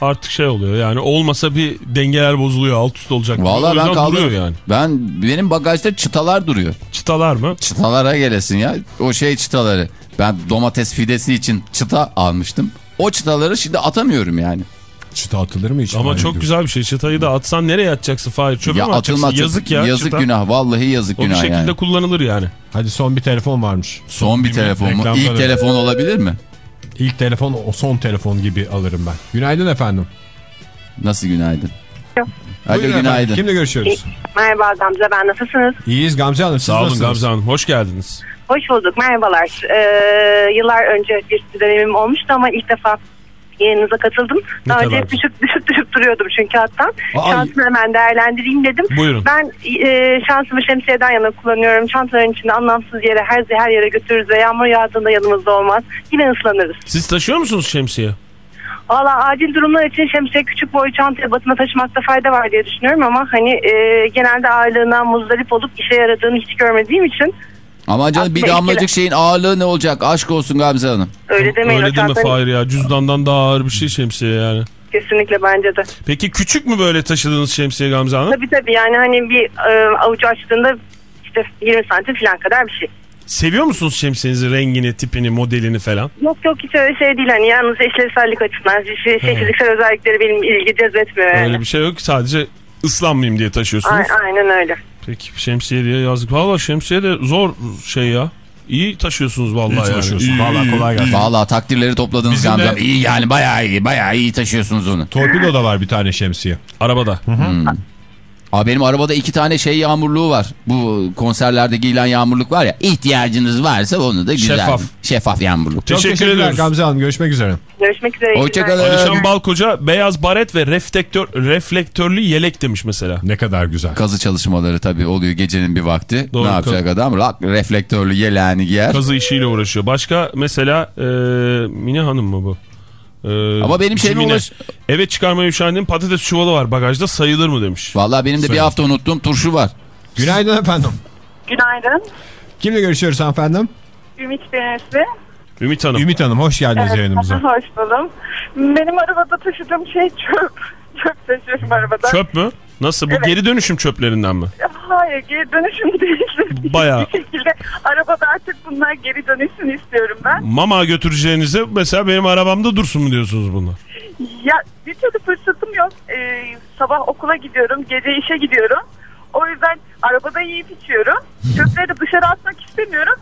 artık şey oluyor yani olmasa bir dengeler bozuluyor alt üst olacak. O Vallahi ben kaldım. yani. Ben benim bagajda çıtalar duruyor. Çıtalar mı? Çıtalara gelesin ya. O şey çıtaları. Ben domates fidesi için çıta almıştım. O çıtaları şimdi atamıyorum yani. Çıta atılır mı hiç? Ama çok diyor. güzel bir şey. Çıtayı da atsan nereye atacaksın Fahir? Çöpe ya mi atacaksın? atılmaz. Yazık ya. Yazık çıta. günah. Vallahi yazık O bir günah şekilde yani. kullanılır yani. Hadi son bir telefon varmış. Son bir telefon mu? İlk telefon olabilir mi? İlk telefon o son telefon gibi alırım ben. Günaydın efendim. Nasıl günaydın? Alo Buyurun efendim. günaydın. Kimle görüşüyoruz? Merhaba Gamze ben nasılsınız? İyiyiz Gamze Hanım. Siz Sağ olun nasılsınız? Gamze Hanım. Hoş geldiniz. Hoş bulduk merhabalar. Ee, yıllar önce bir dönemim olmuştu ama ilk defa yayınınıza katıldım. Ne Daha önce düşüp düşüp düşüp duruyordum çünkü. Aa, Şansımı hemen değerlendireyim dedim. Buyurun. Ben e, şansımı şemsiyeden yana kullanıyorum. Çantaların içinde anlamsız yere her, her yere götürürüz ve yağmur yağdığında yanımızda olmaz. Yine ıslanırız. Siz taşıyor musunuz şemsiye? Valla acil durumlar için şemsiye küçük boy çantaya batına taşımakta fayda var diye düşünüyorum ama hani e, genelde ağırlığından muzdarip olup işe yaradığını hiç görmediğim için Ama canım bir damlacık şeyin ağırlığı ne olacak? Aşk olsun Gamze Hanım. öyle demeyin. Öyle o deme Fahir ya. Cüzdandan daha ağır bir şey şemsiye yani. Kesinlikle bence de. Peki küçük mü böyle taşıdığınız şemsiye Gamze Hanım? Tabii tabii yani hani bir e, avucu açtığında işte 20 santim falan kadar bir şey. Seviyor musunuz şemsiyenizi, rengini, tipini, modelini falan? Yok yok hiç öyle şey değil hani yalnız işlevsellik açısından şey, şey, fiziksel özellikleri benim ilgi cezbetmiyor yani. Öyle bir şey yok. Sadece ıslanmayayım diye taşıyorsunuz. A- aynen öyle. Peki şemsiye diye yazdık. Valla şemsiye de zor şey ya. İyi taşıyorsunuz vallahi İyi yani. taşıyorsun. İyi, Vallahi kolay gelsin. Vallahi takdirleri topladınız Bizim de-. İyi yani bayağı iyi bayağı iyi taşıyorsunuz onu. Torpido da var bir tane şemsiye. Arabada. Aa, benim arabada iki tane şey yağmurluğu var. Bu konserlerde giyilen yağmurluk var ya. İhtiyacınız varsa onu da güzel. Şeffaf. Şeffaf yağmurluk. Çok Teşekkür teşekkürler ediyoruz. Gamze Hanım. Görüşmek üzere. Görüşmek üzere. Hoşçakalın. Alişan Balkoca beyaz baret ve reflektör, reflektörlü yelek demiş mesela. Ne kadar güzel. Kazı çalışmaları tabii oluyor gecenin bir vakti. Doğru, ne yapacak adam? Rak, reflektörlü yeleğini giyer. Kazı işiyle uğraşıyor. Başka mesela e, Mine Hanım mı bu? E, Ama benim şeyime ulaş- Eve çıkarmaya üşendiğim patates çuvalı var bagajda sayılır mı demiş. Vallahi benim de bir hafta unuttuğum turşu var. Günaydın efendim. Günaydın. Kimle görüşüyoruz efendim? Ümit Denizli. Ümit Hanım. Ümit Hanım hoş geldiniz yayınımıza. Hoş buldum. Benim arabada taşıdığım şey çöp. Çöp taşıyorum arabada. Çöp mü? Nasıl? Bu Evet. geri dönüşüm çöplerinden mi? Hayır geri dönüşüm değil. Bayağı. Bir şekilde arabada artık bunlar geri dönüşsün istiyorum ben. Mama götüreceğinize mesela benim arabamda dursun mu diyorsunuz bunlar? Ya bir türlü fırsatım yok. Ee, sabah okula gidiyorum, gece işe gidiyorum. O yüzden arabada yiyip içiyorum. Çöpleri de dışarı atmak istemiyorum.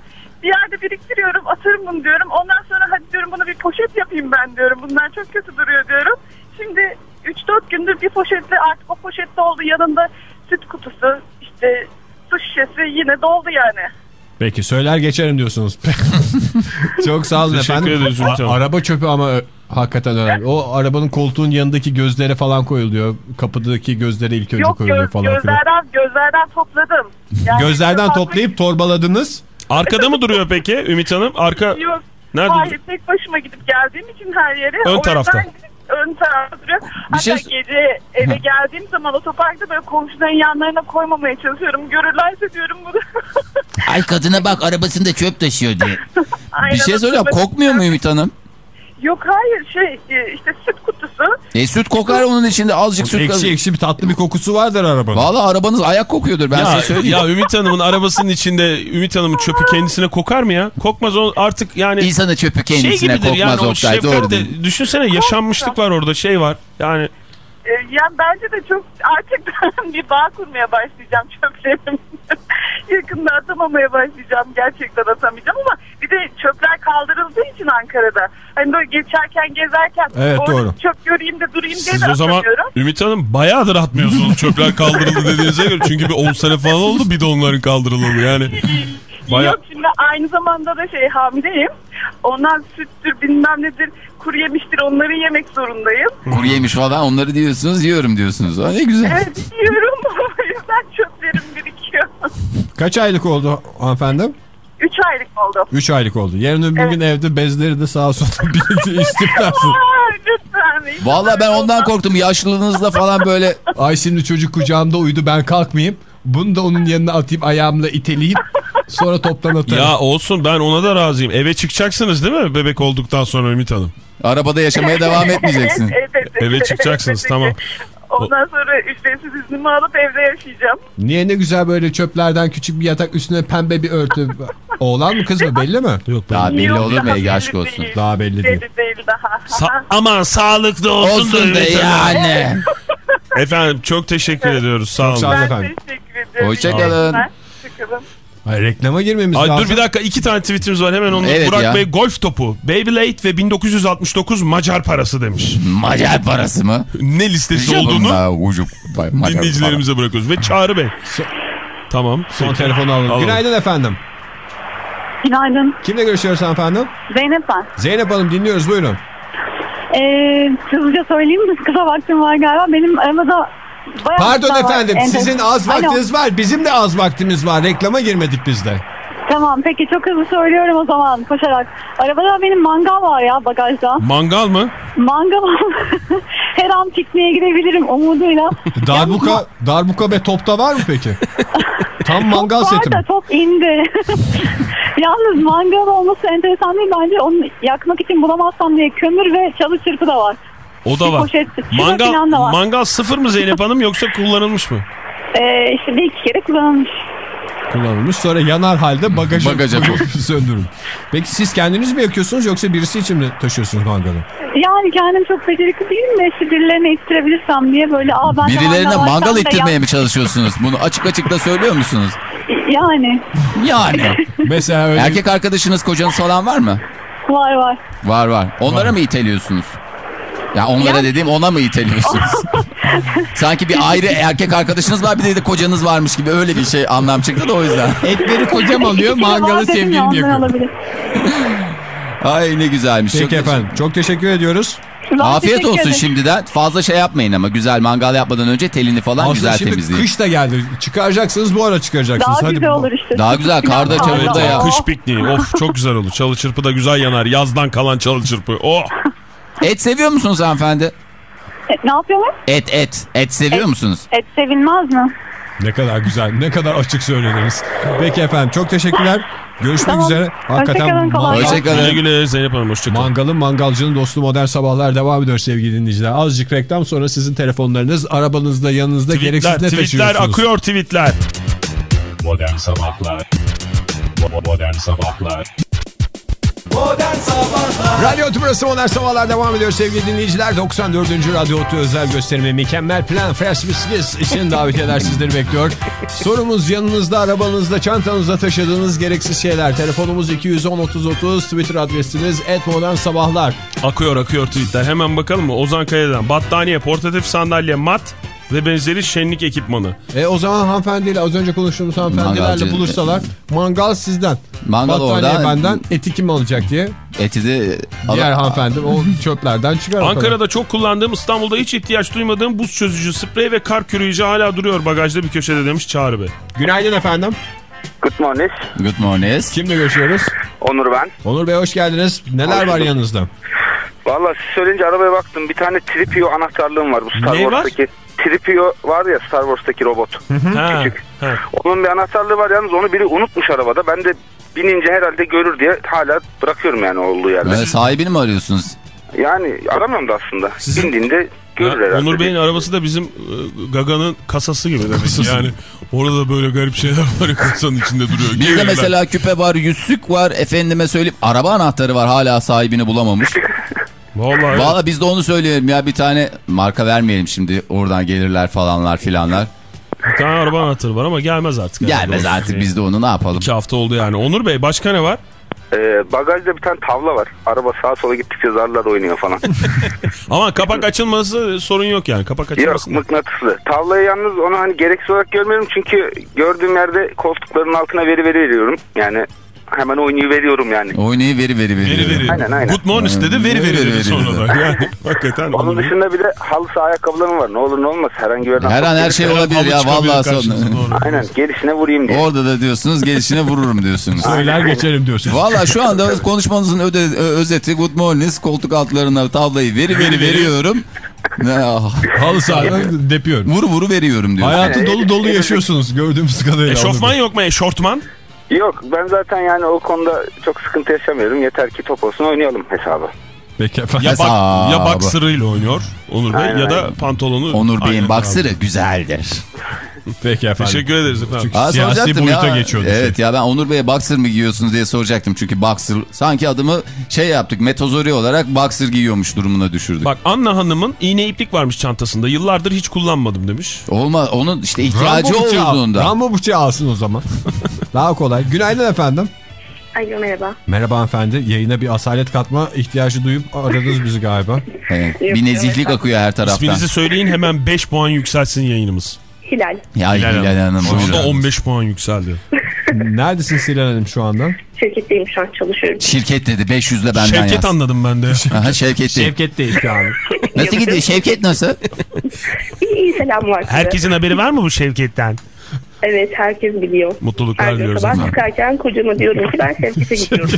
Bir yerde biriktiriyorum, atarım bunu diyorum. Ondan sonra hadi diyorum bunu bir poşet yapayım ben diyorum. Bunlar çok kötü duruyor diyorum. Şimdi 3-4 gündür bir poşetle artık o poşette oldu. Yanında süt kutusu, işte su şişesi yine doldu yani. Peki söyler geçerim diyorsunuz. Çok sağ olun Teşekkür efendim. ederiz Ümit Hanım. A- araba çöpü ama e, hakikaten önemli. O arabanın koltuğun yanındaki gözlere falan koyuluyor. Kapıdaki gözlere ilk önce Yok koyuluyor göz, falan filan. gözlerden, gözlerden topladım. Yani Gözlerden toplayıp torbaladınız. Arkada mı duruyor peki Ümit Hanım? Arka Yok. Nerede Hayır tek başıma gidip geldiğim için her yere. Ön o tarafta. yüzden Ön tarafta duruyor. Hatta şey- gece eve geldiğim zaman otoparkta böyle komşuların yanlarına koymamaya çalışıyorum. Görürlerse diyorum bunu. Ay kadına bak arabasında çöp taşıyor diye. Bir şey öyle. kokmuyor mu Ümit Hanım? Yok hayır şey e, işte süt kutusu. E süt kokar onun içinde azıcık süt. Ekşi ekşi bir tatlı bir kokusu vardır arabanın. Valla arabanız ayak kokuyordur ben size ya, söyleyeyim. ya Ümit Hanım'ın arabasının içinde Ümit Hanım'ın çöpü kendisine kokar mı ya? Kokmaz o artık yani İnsanı çöpü şey kendisine yani kokmaz o Oktay doğru değil. de, düşünsene yaşanmışlık var orada şey var yani E, yani bence de çok artık ben bir bağ kurmaya başlayacağım çöplerim. Yakında atamamaya başlayacağım. Gerçekten atamayacağım ama bir de çöpler kaldırıldığı için Ankara'da. Hani böyle geçerken gezerken Evet, orada doğru. çöp göreyim de durayım diye siz de o zaman. Ümit Hanım bayağıdır atmıyorsunuz çöpler kaldırıldı dediğinize göre çünkü bir 10 sene falan oldu bidonların kaldırıldı yani. Baya- Yok şimdi aynı zamanda da şey hamileyim. Ondan süttür bilmem nedir kuru yemiştir onları yemek zorundayım. Kuru yemiş falan onları diyorsunuz yiyorum diyorsunuz. Ha, ne güzel. Evet yiyorum o yüzden çöplerim birikiyor. Kaç aylık oldu hanımefendi? 3 aylık oldu. 3 aylık oldu. Yarın öbür gün evde bezleri de sağa sola bir istiflersin. Lütfen. Valla ben ondan korktum yaşlılığınızda falan böyle Ay şimdi çocuk kucağımda uyudu ben kalkmayayım. Bunu da onun yanına atayım ayağımla iteleyeyim. Sonra toptan atarım. Ya olsun ben ona da razıyım. Eve çıkacaksınız değil mi bebek olduktan sonra Ümit Hanım? arabada yaşamaya devam etmeyeceksin. Evet, evet, Eve evet, çıkacaksınız evet, tamam. Ondan sonra ücretsiz iznimi alıp evde yaşayacağım. Niye ne güzel böyle çöplerden küçük bir yatak üstüne pembe bir örtü. Oğlan mı kız mı belli mi? Yok. Daha belli Yok, olur mu Ege aşk olsun. değil. Daha belli değil. Belli değil daha. Sa- aman sağlıklı olsun, Olsun da yani. Efendim çok teşekkür ediyoruz. Sağ olun. sağ olun. Ben efendim. teşekkür ederim. Hoşçakalın. Hoşçakalın. Hayır, reklama girmemiz Ay, lazım. dur bir dakika iki tane tweetimiz var hemen onu. Evet Burak ya. Bey golf topu, Beyblade ve 1969 Macar parası demiş. Macar parası mı? Ne listesi olduğunu ucuk. Dinleyicilerimize bırakıyoruz. Ve Çağrı Bey. Tamam. Son peki. telefonu alalım. Alalım. Günaydın efendim. Günaydın. Kimle görüşüyoruz efendim? Zeynep ben. Zeynep Hanım dinliyoruz buyurun. Ee, hızlıca söyleyeyim mi? Kısa vaktim var galiba. Benim arabada bayağı Pardon var. efendim Enter- sizin az Alo. vaktiniz var. Bizim de az vaktimiz var. Reklama girmedik biz de. Tamam peki çok hızlı söylüyorum o zaman koşarak. Arabada benim mangal var ya bagajda. Mangal mı? Mangal her an pikniğe gidebilirim umuduyla. Darbuka, darbuka ve topta var mı peki? Tam mangal top seti var da mi? top indi. Yalnız mangal olması enteresan değil bence. Onu yakmak için bulamazsam diye kömür ve çalı çırpı da var. O da Bir var. poşet, Mangal, falan da var. mangal sıfır mı Zeynep Hanım yoksa kullanılmış mı? Ee, işte bir iki kere kullanılmış. Kullanılmış. Sonra yanar halde bagaja, Bagaja söndürün. Peki siz kendiniz mi yakıyorsunuz yoksa birisi için mi taşıyorsunuz mangalı? Yani kendim çok becerikli değilim de işte birilerine ittirebilirsem diye böyle aa ben Birilerine var, mangal ittirmeye mi çalışıyorsunuz? Bunu açık açık da söylüyor musunuz? Yani Yani. Mesela öyle Erkek arkadaşınız kocanız falan var mı? var var. Var var. Onlara mı iteliyorsunuz? Ya onlara Ya- dediğim ona mı iteliyorsunuz? Sanki bir ayrı erkek arkadaşınız var bir de, de kocanız varmış gibi öyle bir şey anlam çıktı da o yüzden. etleri kocam alıyor mangalı sevgilim olabilir. Ay ne güzelmiş. Peki Çok- efendim çok teşekkür ediyoruz. Ben Afiyet teşekkür olsun ederim. şimdiden. Fazla şey yapmayın ama güzel mangal yapmadan önce telini falan Aslında güzel şimdi temizleyin. kış da geldi. Çıkaracaksınız bu ara çıkaracaksınız. Daha Hadi güzel bu- olur işte. Daha güzel karda çamurda ya. Kış pikniği. Of çok güzel olur. Çalı çırpı da güzel yanar. Yazdan kalan çalı çırpı. Oh. Et seviyor musunuz hanımefendi? E, ne yapıyorlar? Et et. Et seviyor musunuz? Et sevilmez mi? Ne kadar güzel, ne kadar açık söylediniz. Peki efendim, çok teşekkürler. Görüşmek Tamam. üzere. Gelsin. Hoşçakalın. Güle güle Zeynep Hanım hoşçakalın. mangalın mangalcının dostu modern sabahlar devam ediyor sevgili dinleyiciler. Azıcık reklam sonra sizin telefonlarınız arabanızda yanınızda gereksiz ne tweetler taşıyorsunuz? akıyor tweetler. Modern Sabahlar Modern Sabahlar Modern Sabahlar Radyo Tübrası Modern Sabahlar devam ediyor sevgili dinleyiciler. 94. Radyo Otu özel gösterimi Mükemmel Plan Fresh Biskis için davetiyeler sizleri bekliyor. Sorumuz yanınızda, arabanızda, çantanızda taşıdığınız gereksiz şeyler. Telefonumuz 210-30-30, Twitter adresimiz @modern sabahlar. Akıyor akıyor tweetler. Hemen bakalım mı? Ozan Kaya'dan. Battaniye, portatif sandalye, mat ve benzeri şenlik ekipmanı. E o zaman hanımefendiyle az önce konuştuğumuz hanımefendilerle Mangalcı. buluşsalar mangal sizden. Mangal Battaniye orada. benden eti kim alacak diye. Eti de... Diğer hanımefendi o çöplerden çıkar. Ankara'da çok kullandığım, İstanbul'da hiç ihtiyaç duymadığım buz çözücü sprey ve kar kürüyücü hala duruyor bagajda bir köşede demiş Çağrı Bey. Günaydın efendim. Good morning. Good morning. Kimle görüşüyoruz? Onur ben. Onur Bey hoş geldiniz. Neler Hoş var yanınızda? Valla siz söyleyince arabaya baktım. Bir tane Tripio anahtarlığım var. Bu Star Ne var? Tripio var ya Star Wars'taki robot. Ha, Küçük. ha. Onun bir anahtarlığı var yalnız onu biri unutmuş arabada. Ben de binince herhalde görür diye hala bırakıyorum yani olduğu yerde. Böyle sahibini mi arıyorsunuz? Yani aramıyorum da aslında. Sizin- Bindiğinde görür Ya, herhalde. Onur Bey'in arabası da bizim e, Gaga'nın kasası gibi demek. Yani orada böyle garip şeyler var ya kasanın içinde duruyor. Bizde Gelirler. mesela küpe var, yüzük var, efendime söyleyip araba anahtarı var hala sahibini bulamamış. Vallahi evet. Valla biz de onu söyleyelim ya bir tane marka vermeyelim şimdi oradan gelirler falanlar filanlar. bir tane araba anahtarı var ama gelmez artık. Gelmez artık söyleyeyim. biz de onu ne yapalım. İki hafta oldu yani. Onur Bey başka ne var? Ee, bagajda bir tane tavla var. Araba sağa sola gittikçe zarlar oynuyor falan. Ama kapak açılması sorun yok yani. Kapak Yok açılmasın. mıknatıslı. Tavlayı yalnız onu hani gereksiz olarak görmüyorum çünkü gördüğüm yerde koltukların altına veri veri veriyorum. Yani hemen oynuyu veriyorum yani. Oynayı veri veri veri. Veri veri. Aynen, aynen. Good morning dedi veri veri dedi sonra da. Yani hakikaten. Onun dışında bir de halı saha ayakkabılarım var. Ne olur ne olmaz herhangi bir Her an her şey olabilir ya vallahi sonra. Aynen gelişine vurayım diye. Orada da diyorsunuz gelişine vururum diyorsunuz. Söyler geçerim diyorsunuz. Valla şu anda konuşmanızın öde, ö- özeti good morning koltuk altlarına tavlayı veri veri veriyorum. Ah, Halı sahada depiyorum. vuru vuru veriyorum diyorsun. Hayatı dolu dolu yaşıyorsunuz gördüğümüz kadarıyla. Eşofman yok mu eşortman? Yok ben zaten yani o konuda çok sıkıntı yaşamıyorum. Yeter ki top olsun oynayalım hesabı. Peki efendim. Ya, bak, Hesabı. ya baksırıyla oynuyor Onur Bey Aynen, ya da aynen. pantolonu. Onur Bey'in Aynen, baksırı abi. güzeldir. Peki efendim. Teşekkür ederiz efendim. Çünkü Aa, siyasi boyuta ya. geçiyordu. Evet şey. ya ben Onur Bey'e boxer mı giyiyorsunuz diye soracaktım. Çünkü boxer sanki adımı şey yaptık metozori olarak boxer giyiyormuş durumuna düşürdük. Bak Anna Hanım'ın iğne iplik varmış çantasında. Yıllardır hiç kullanmadım demiş. Olma onun işte ihtiyacı Rambo bıçağı, olduğunda. Rambo bıçağı alsın o zaman. Daha kolay. Günaydın efendim. Alo merhaba. Merhaba hanımefendi. Yayına bir asalet katma ihtiyacı duyup aradınız bizi galiba. Evet, bir nezihlik akıyor her taraftan. İsminizi söyleyin hemen 5 puan yükselsin yayınımız. Hilal. Ya Hilal Hilal, Hanım. Hanım Şu anda buyurun. 15 puan yükseldi. Neredesin Sinan Hanım şu anda? Şirketteyim şu an çalışıyorum. Şirket dedi 500 de benden Şevket yaz. anladım ben de. Aha, Şevket değil. Şevket değil şu an. Nasıl gidiyor? Şevket nasıl? İyi, iyi selam var size. Herkesin haberi var mı bu Şevket'ten? Evet herkes biliyor. Mutluluklar Her diliyoruz sabah çıkarken kocama diyorum ki ben Şevket'e gidiyorum.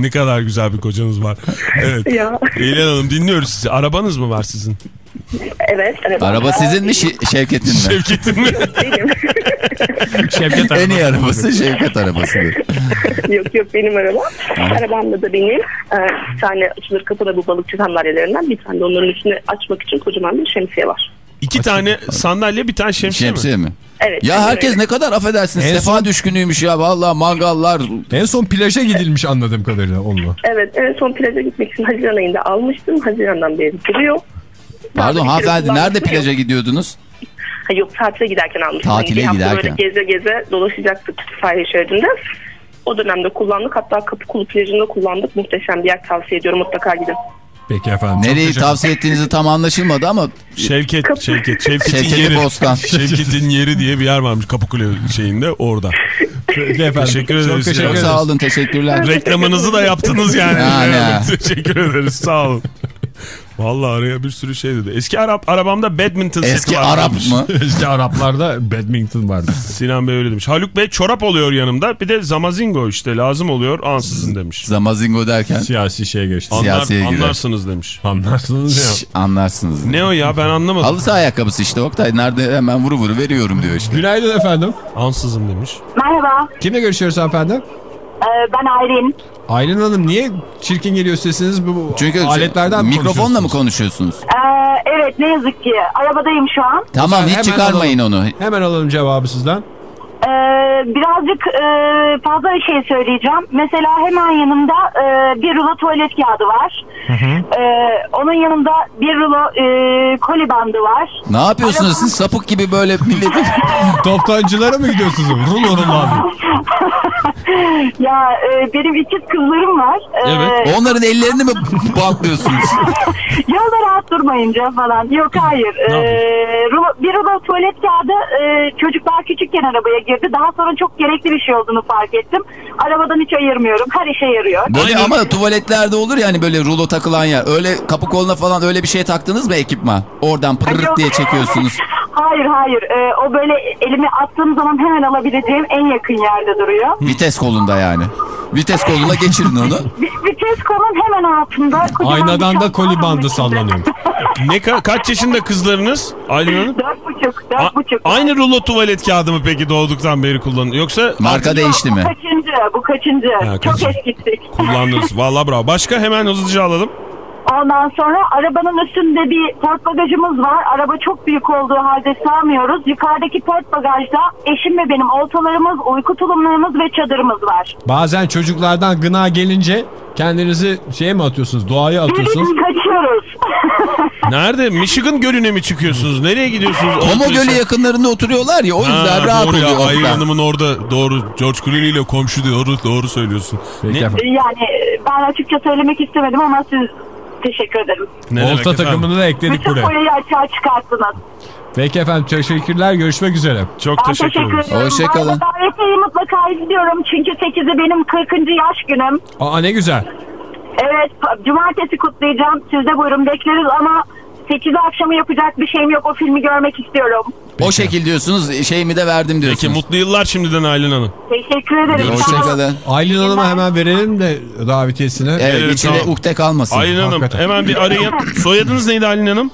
Ne kadar güzel bir kocanız var. Evet. ya. İlhan Hanım dinliyoruz sizi. Arabanız mı var sizin? Evet. araba. Araba sizin mi Şevket'in mi? Şevket'in mi? Benim. Şevket en iyi arabası Şevket arabasıdır. yok yok benim arabam. Arabamda da benim. Ee, bir tane açılır kapıda bu balıkçı sandalyelerinden. Bir tane de onların üstünü açmak için kocaman bir şemsiye var. İki tane sandalye bir tane şemsiye, mi? Şemsiye mi? Evet. Ya herkes öyle. ne kadar affedersiniz En sefa son- düşkünüymüş ya vallahi mangallar. En son plaja gidilmiş anladığım kadarıyla onunla. Evet en son plaja gitmek için Haziran ayında almıştım. Haziran'dan beri duruyor. Pardon hanımefendi nerede plaja yok. gidiyordunuz? Ha, yok tatile giderken almıştım. Tatile bir giderken. Böyle geze geze dolaşacaktık sahil şeridinde. O dönemde kullandık. Hatta Kapıkulu plajında kullandık. Muhteşem bir yer tavsiye ediyorum. Mutlaka gidin. Peki efendim. Nereyi teşekkür- tavsiye ettiğinizi tam anlaşılmadı ama Şevket, Şevket, Şevket'in Şevket'i yeri. Bostan. Şevket'in yeri diye bir yer varmış Kapıkule şeyinde orada. Peki efendim. Teşekkür Çok ederiz. teşekkür çok ederiz. sağ olun teşekkürler. Reklamınızı da yaptınız yani. Yani. Teşekkür ederiz sağ olun. Vallahi araya bir sürü şey dedi. Eski Arap arabamda badminton seti Eski vardı Arap demiş. mı? Eski Araplarda badminton vardı. Sinan Bey öyle demiş. Haluk Bey çorap oluyor yanımda. Bir de zamazingo işte lazım oluyor ansızın demiş. Zamazingo derken Siyasi şeye geçti. Anlar, Siyasiye girer. anlarsınız demiş. Anlarsınız ya. Şş, anlarsınız. Ne o ya ben anlamadım. Halı saha ayakkabısı işte Oktay nerede hemen vuru vuru veriyorum diyor işte. Günaydın efendim. Ansızın demiş. Merhaba, Kimle görüşüyoruz efendim? E, ben Aylin. Aylin Hanım niye çirkin geliyor sesiniz bu Çünkü aletlerden mi mikrofonla mı konuşuyorsunuz? konuşuyorsunuz? E, evet, ne yazık ki arabadayım şu an. Tamam hiç çıkarmayın onu. Hemen alalım cevabı sizden. E, birazcık e, fazla bir şey söyleyeceğim. Mesela hemen yanımda e, bir rulo tuvalet kağıdı var. E, onun yanında bir rulo e, koli bandı var. Ne yapıyorsunuz siz sapık gibi böyle milletin? Toptancılara mı gidiyorsunuz? Rulo rulo abi. ya e, benim ikiz kızlarım var. E, Evet. Onların ellerini mi bantlıyorsunuz? Yolda rahat durmayınca falan. Yok hayır. Ee, bir rulo tuvalet kağıdı e, çocuklar küçükken arabaya girdi. Daha sonra çok gerekli bir şey olduğunu fark ettim. Arabadan hiç ayırmıyorum. Her işe yarıyor. Böyle ama tuvaletlerde olur yani böyle rulo takılan yer. Öyle kapı koluna falan öyle bir şey taktınız mı ekipman? Oradan pırırt diye çekiyorsunuz. Hayır hayır. Ee, o böyle elimi attığım zaman hemen alabileceğim en yakın yerde duruyor. Vites kolunda yani. Vites koluna geçirin onu. Vi- Vites kolun hemen altında. Aynadan da koli bandı sallanıyor. Ne ka- kaç yaşında kızlarınız Aylin Hanım? Dört buçuk. Dört buçuk. aynı rulo tuvalet kağıdı mı peki doğduktan beri kullanın? Yoksa Marka değişti Bu mi? kaçıncı? Bu kaçıncı? Ha, Çok kaçıncı. eskittik. kullandınız? Vallahi bravo. Başka hemen hızlıca alalım. Ondan sonra arabanın üstünde bir port bagajımız var. Araba çok büyük olduğu halde sığamıyoruz. Yukarıdaki port bagajda eşim ve benim oltalarımız, uyku tulumlarımız ve çadırımız var. Bazen çocuklardan gına gelince kendinizi şeye mi atıyorsunuz? Doğaya atıyorsunuz. Biz kaçıyoruz. Nerede? Michigan Gölü'ne mi çıkıyorsunuz? Nereye gidiyorsunuz? Homo Gölü yakınlarında oturuyorlar ya o yüzden Ha, rahat doğru ya. oluyor. Aylin Oktay. Hanım'ın orada doğru. George Clooney ile komşu doğru, doğru söylüyorsun. Peki Ne- yani ben açıkça söylemek istemedim ama siz teşekkür ederim. Ne demek Olta efendim? takımını da ekledik Bütün buraya. boyayı açığa çıkarttınız. Peki efendim teşekkürler görüşmek üzere. Çok Ben teşekkür teşekkür ederim. Hoşçakalın. Davetiyeyi mutlaka izliyorum çünkü 8'i benim 40. yaş günüm. Aa ne güzel. Evet, cumartesi kutlayacağım. Siz de buyurun bekleriz ama 8 akşamı yapacak bir şeyim yok. O filmi görmek istiyorum. O şekil diyorsunuz şeyimi de verdim Peki diyorsunuz. mutlu yıllar şimdiden Aylin Hanım. Teşekkür ederim. Hoşçakalın. Aylin Hanım'a hemen verelim de davetiyesini. Evet Evet, içinde tamam. ukde kalmasın. Aylin Hanım hakikaten. hemen bir arayın. Soyadınız neydi Aylin Hanım?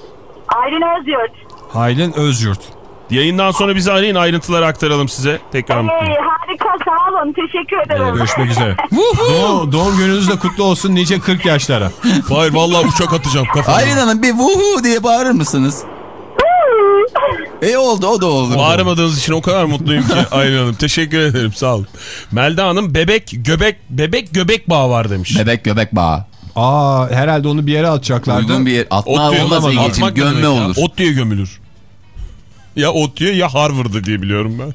Aylin Özyurt. Aylin Özyurt. Yayından sonra bizi arayın ayrıntıları aktaralım size. Tekrar Hey, mutluyum. harika sağ olun teşekkür ederim. Görüşmek üzere. doğum, doğum gününüz de kutlu olsun nice 40 yaşlara. Hayır vallahi uçak atacağım kafama. Aylin Hanım bir vuhu diye bağırır mısınız? E oldu o da oldu. Bağırmadığınız için o kadar mutluyum ki Aylin Hanım. Teşekkür ederim sağ olun. Melda Hanım bebek göbek bebek göbek bağı var demiş. Bebek göbek bağı. Aa herhalde onu bir yere atacaklardı. Uygun bir yer. Atma olmaz Ege'ciğim gömme olur. Ot diye gömülür. Ya ot diye ya Harvard'ı diye biliyorum ben.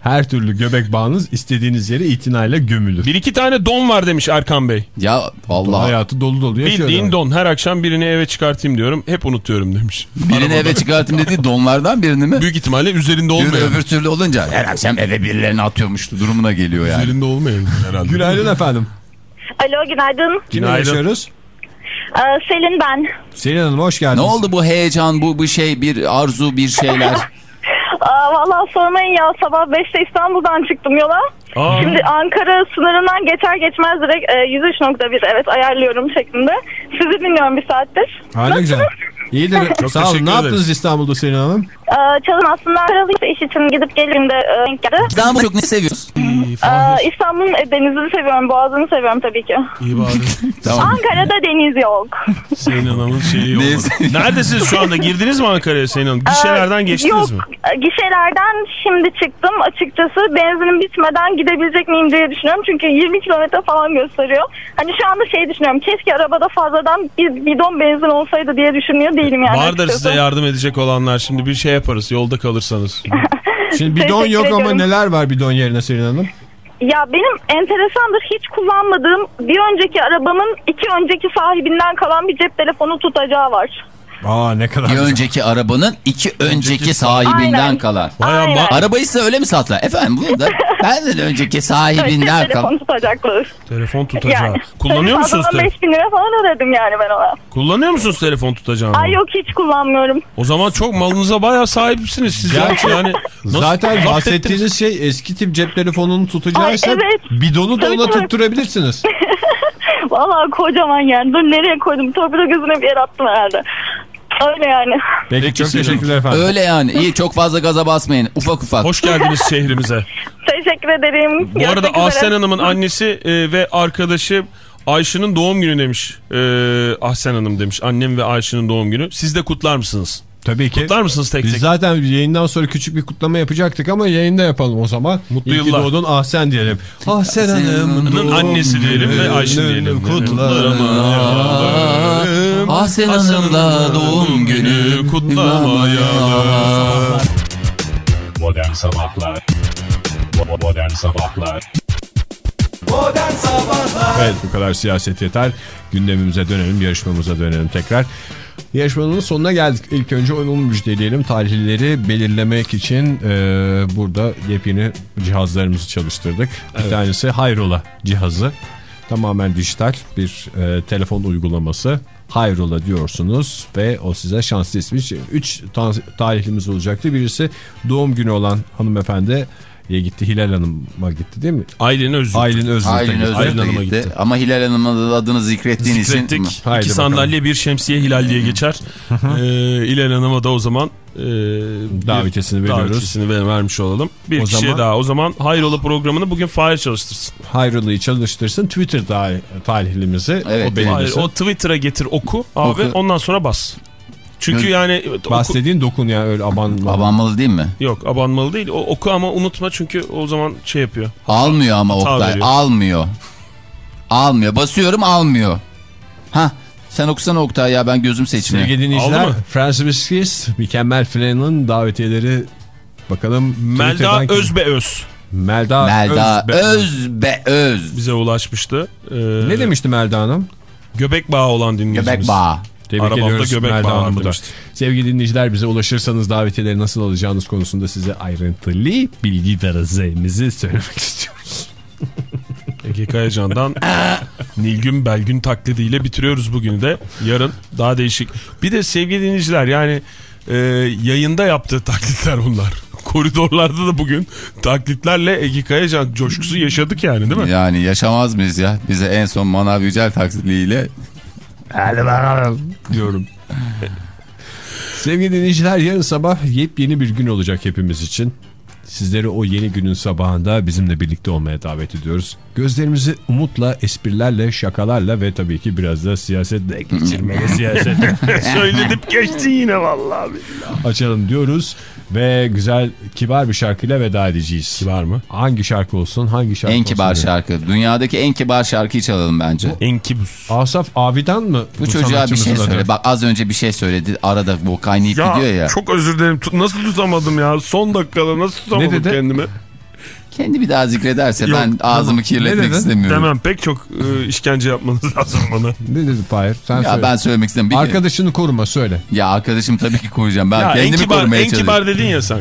Her türlü göbek bağınız istediğiniz yere itinayla gömülür. Bir iki tane don var demiş Erkan Bey. Ya Allah. Hayatı dolu dolu yaşıyor. Bildiğin don. Her akşam birini eve çıkartayım diyorum. Hep unutuyorum demiş. Birini eve çıkartayım dediği donlardan birini mi? Büyük ihtimalle üzerinde olmayan. öbür türlü olunca her akşam eve birilerini atıyormuş durumuna geliyor yani. Üzerinde olmayan herhalde. Günaydın efendim. Alo günaydın. Kimle Günaydın. Ee, Selin ben. Selin Hanım hoş geldiniz. Ne oldu bu heyecan, bu bu şey, bir arzu, bir şeyler? Aa, Valla sormayın ya sabah 5'te İstanbul'dan çıktım yola. Aa. Şimdi Ankara sınırından geçer geçmez direkt e, 103.1 evet ayarlıyorum şeklinde. Sizi dinliyorum bir saattir. Ha ne güzel. İyidir. Çok Sağ olun. Ne yaptınız İstanbul'da Selin Hanım? Ee, Çalın aslında Ankaralı iş için gidip geldiğimde e, denk geldi. İstanbul çok ne seviyoruz? Ee, İstanbul'un e, denizini seviyorum, boğazını seviyorum tabii ki. İyi bari. Tamam. Ankara'da deniz yok. Sayın Hanım'ın şeyi olmadı. Neyse. Neredesiniz şu anda? Girdiniz mi Ankara'ya Sayın Hanım? Gişelerden Ee, geçtiniz yok, mi? gişelerden şimdi çıktım. Açıkçası benzinin bitmeden gidebilecek miyim diye düşünüyorum. Çünkü 20 kilometre falan gösteriyor. Hani şu anda şey düşünüyorum. Keşke arabada fazladan bir bidon benzin olsaydı diye düşünüyor değilim yani. Vardır açıkçası. size yardım edecek olanlar. Şimdi bir şey yaparız yolda kalırsanız. Şimdi bidon yok ama ediyorum. neler var bidon yerine Selin Hanım? Ya benim enteresandır hiç kullanmadığım bir önceki arabamın iki önceki sahibinden kalan bir cep telefonu tutacağı var. Aa ne kadar Bir güzel. önceki arabanın iki önceki sahibinden Aynen. kalan. Aynen. Arabayı size öyle mi sattılar? Efendim bunu da benden önceki sahibinden telefonu kalan. tutacaklar. telefon tutacağı. Yani. Kullanıyor musunuz telefon? 5 bin lira falan ödedim yani ben ona. Kullanıyor musunuz telefon tutacağını? Ay yok hiç kullanmıyorum. O zaman çok malınıza bayağı sahipsiniz siz Yani nasıl Zaten bahsettiğiniz şey eski tip cep telefonunu tutacağıysa Ay, evet. bidonu da Tabii, ona tutturabilirsiniz. Valla kocaman yani. Dur nereye koydum? Torpido gözüne bir yere attım herhalde. Öyle yani. Peki, Peki, çok teşekkürler efendim. Öyle yani. İyi çok fazla gaza basmayın. Ufak ufak. Hoş geldiniz şehrimize. Teşekkür ederim. Bu arada Görüşmek üzere. Ahsen Hanım'ın annesi e, ve arkadaşı Ayşe'nin doğum günü demiş. E, Ahsen Hanım demiş. Annem ve Ayşe'nin doğum günü. Siz de kutlar mısınız? Tabii ki. Kutlar mısınız tek Biz tek? zaten yayından sonra küçük bir kutlama yapacaktık ama yayında yapalım o zaman. Mutlu İyi yıllar. doğdun Ahsen diyelim. Ahsen Hanım'ın annesi diyelim ve Ayşe diyelim. Kutlamayalım. Ahsen Hanım'la doğum günü kutlamayalım. Modern Sabahlar Bo- Modern Sabahlar Modern Sabahlar Evet bu kadar siyaset yeter. Gündemimize dönelim, yarışmamıza dönelim tekrar. Yarışmanın sonuna geldik. İlk önce onu müjdeleyelim. Tarihleri belirlemek için e, burada yepyeni cihazlarımızı çalıştırdık. Bir tanesi Hayrola cihazı. Tamamen dijital bir e, telefon uygulaması. Hayrola diyorsunuz ve o size şanslı ismi. 3 tarihlimiz olacaktı. Birisi doğum günü olan hanımefendi e, gitti. Hilal Hanım'a gitti değil mi? Aylin Özgür. Aylin Özgür'e Aylin gitti. Özür Aylin Hanım'a gitti. gitti. Ama Hilal Hanım'ın adını zikrettiğin Zikrettik. için. Haydi İki bakalım. sandalye bir şemsiye Hilal diye geçer. ee, İlhan Hanım'a da o zaman e, bir Davetiyesini veriyoruz. davetiyesini ver- vermiş olalım. Bir O kişiye zaman- daha. O zaman Hayrola programını bugün Fahir çalıştırsın. Hayrola'yı çalıştırsın. Twitter da tarihlimizi Evet, o belirlesin. Hayır, o Twitter'a getir oku abi Oku. ondan sonra bas. Çünkü Hı. yani Bahsettiğin dokun ya öyle abanma. Abanmalı değil mi? yok abanmalı değil. O, oku ama unutma çünkü o zaman şey yapıyor. Almıyor ama Hata Oktay. veriyor. Almıyor. Almıyor. Basıyorum almıyor. Ha sen okusana Oktay ya ben gözüm seçmiyor. Sevgili dinleyiciler Aldı mı? Francis Biskis mükemmel frenin davetiyeleri bakalım. Melda kim- Özbeöz Melda, Melda Özbe- öz be öz. bize ulaşmıştı. Ee, Ne demişti Melda Hanım? Göbek bağı olan dinleyicimiz. Göbek bağı. Tebrik Arabamda ediyoruz göbek Melda Hanım'ı da. Sevgili dinleyiciler bize ulaşırsanız davetiyeleri nasıl alacağınız konusunda size ayrıntılı bilgi vereceğimizi söylemek istiyoruz. Ege Kayacan'dan Nilgün Belgün taklidiyle bitiriyoruz bugünü de. Yarın daha değişik. Bir de sevgili dinleyiciler yani e, yayında yaptığı taklitler bunlar. Koridorlarda da bugün taklitlerle Ege Kayacan coşkusu yaşadık yani değil mi? Yani yaşamaz mıyız ya? Bize en son Manav Yücel taksitliğiyle diyorum. Sevgili dinleyiciler yarın sabah yepyeni bir gün olacak hepimiz için. Sizleri o yeni günün sabahında bizimle birlikte olmaya davet ediyoruz. Gözlerimizi umutla, esprilerle, şakalarla ve tabii ki biraz da siyasetle geçirmeye siyaset Söylenip geçti yine vallahi. açalım diyoruz. Ve güzel, kibar bir şarkıyla veda edeceğiz. Kibar mı? Hangi şarkı olsun, hangi şarkı En olsun? kibar diye. şarkı. Dünyadaki en kibar şarkıyı çalalım bence. Enkibus. Asaf Abi'den mı? Bu çocuğa bir şey adı? söyle. Bak az önce bir şey söyledi. Arada bu kaynayıp Ya, gidiyor ya. çok özür dilerim. Nasıl tutamadım ya? Son dakikada nasıl tutamadım Ne dedi? kendimi? Kendi bir daha zikrederse Yok, ben ağzımı kirletmek dedin? istemiyorum. Demem pek çok e, işkence yapmanız lazım bana. Ne dedi Fahir? Sen Ya söyle. ben söylemek istemiyorum. Bir kere- Arkadaşını koruma söyle. Ya arkadaşım tabii ki koruyacağım. Ben ya en kendimi kibar, korumaya en çalışıyorum. kibar dedin ya sen.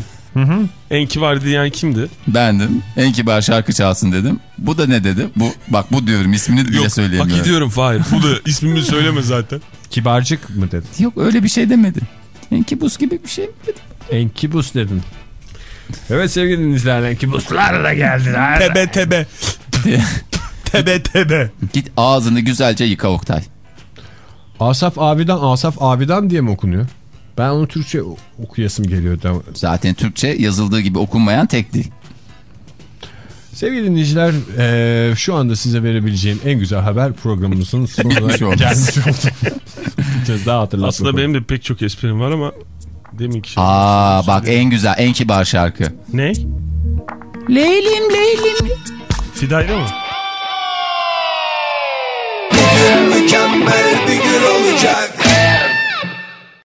En kibar diyen kimdi? Bendim. En kibar şarkı çalsın dedim. Bu da ne dedi? Bu bak bu diyorum ismini bile Yok söyleyemiyorum. hak ediyorum Fahir. Bu da ismimi söyleme zaten. Kibarcık mı dedin? Yok öyle bir şey demedi. Enkibus gibi bir şey mi dedi? Enkibus dedin. Evet sevgili dinleyiciler Enkibuslar da geldiler. Tebe tebe. tebe tebe. Git ağzını güzelce yıka Oktay. Asaf abiden Asaf abiden diye mi okunuyor? Ben onu Türkçe okuyasım geliyor. Zaten Türkçe yazıldığı gibi okunmayan tek dil. Sevgili dinleyiciler eee, şu anda size verebileceğim en güzel haber programımızın sonuna Gelmiş oldu. daha Aslında benim de pek çok esprim var ama demin ki şey. Aa bak en güzel en kibar şarkı. Ne? Leylim leylim. Fidayla mı? Mükemmel bir gün olacak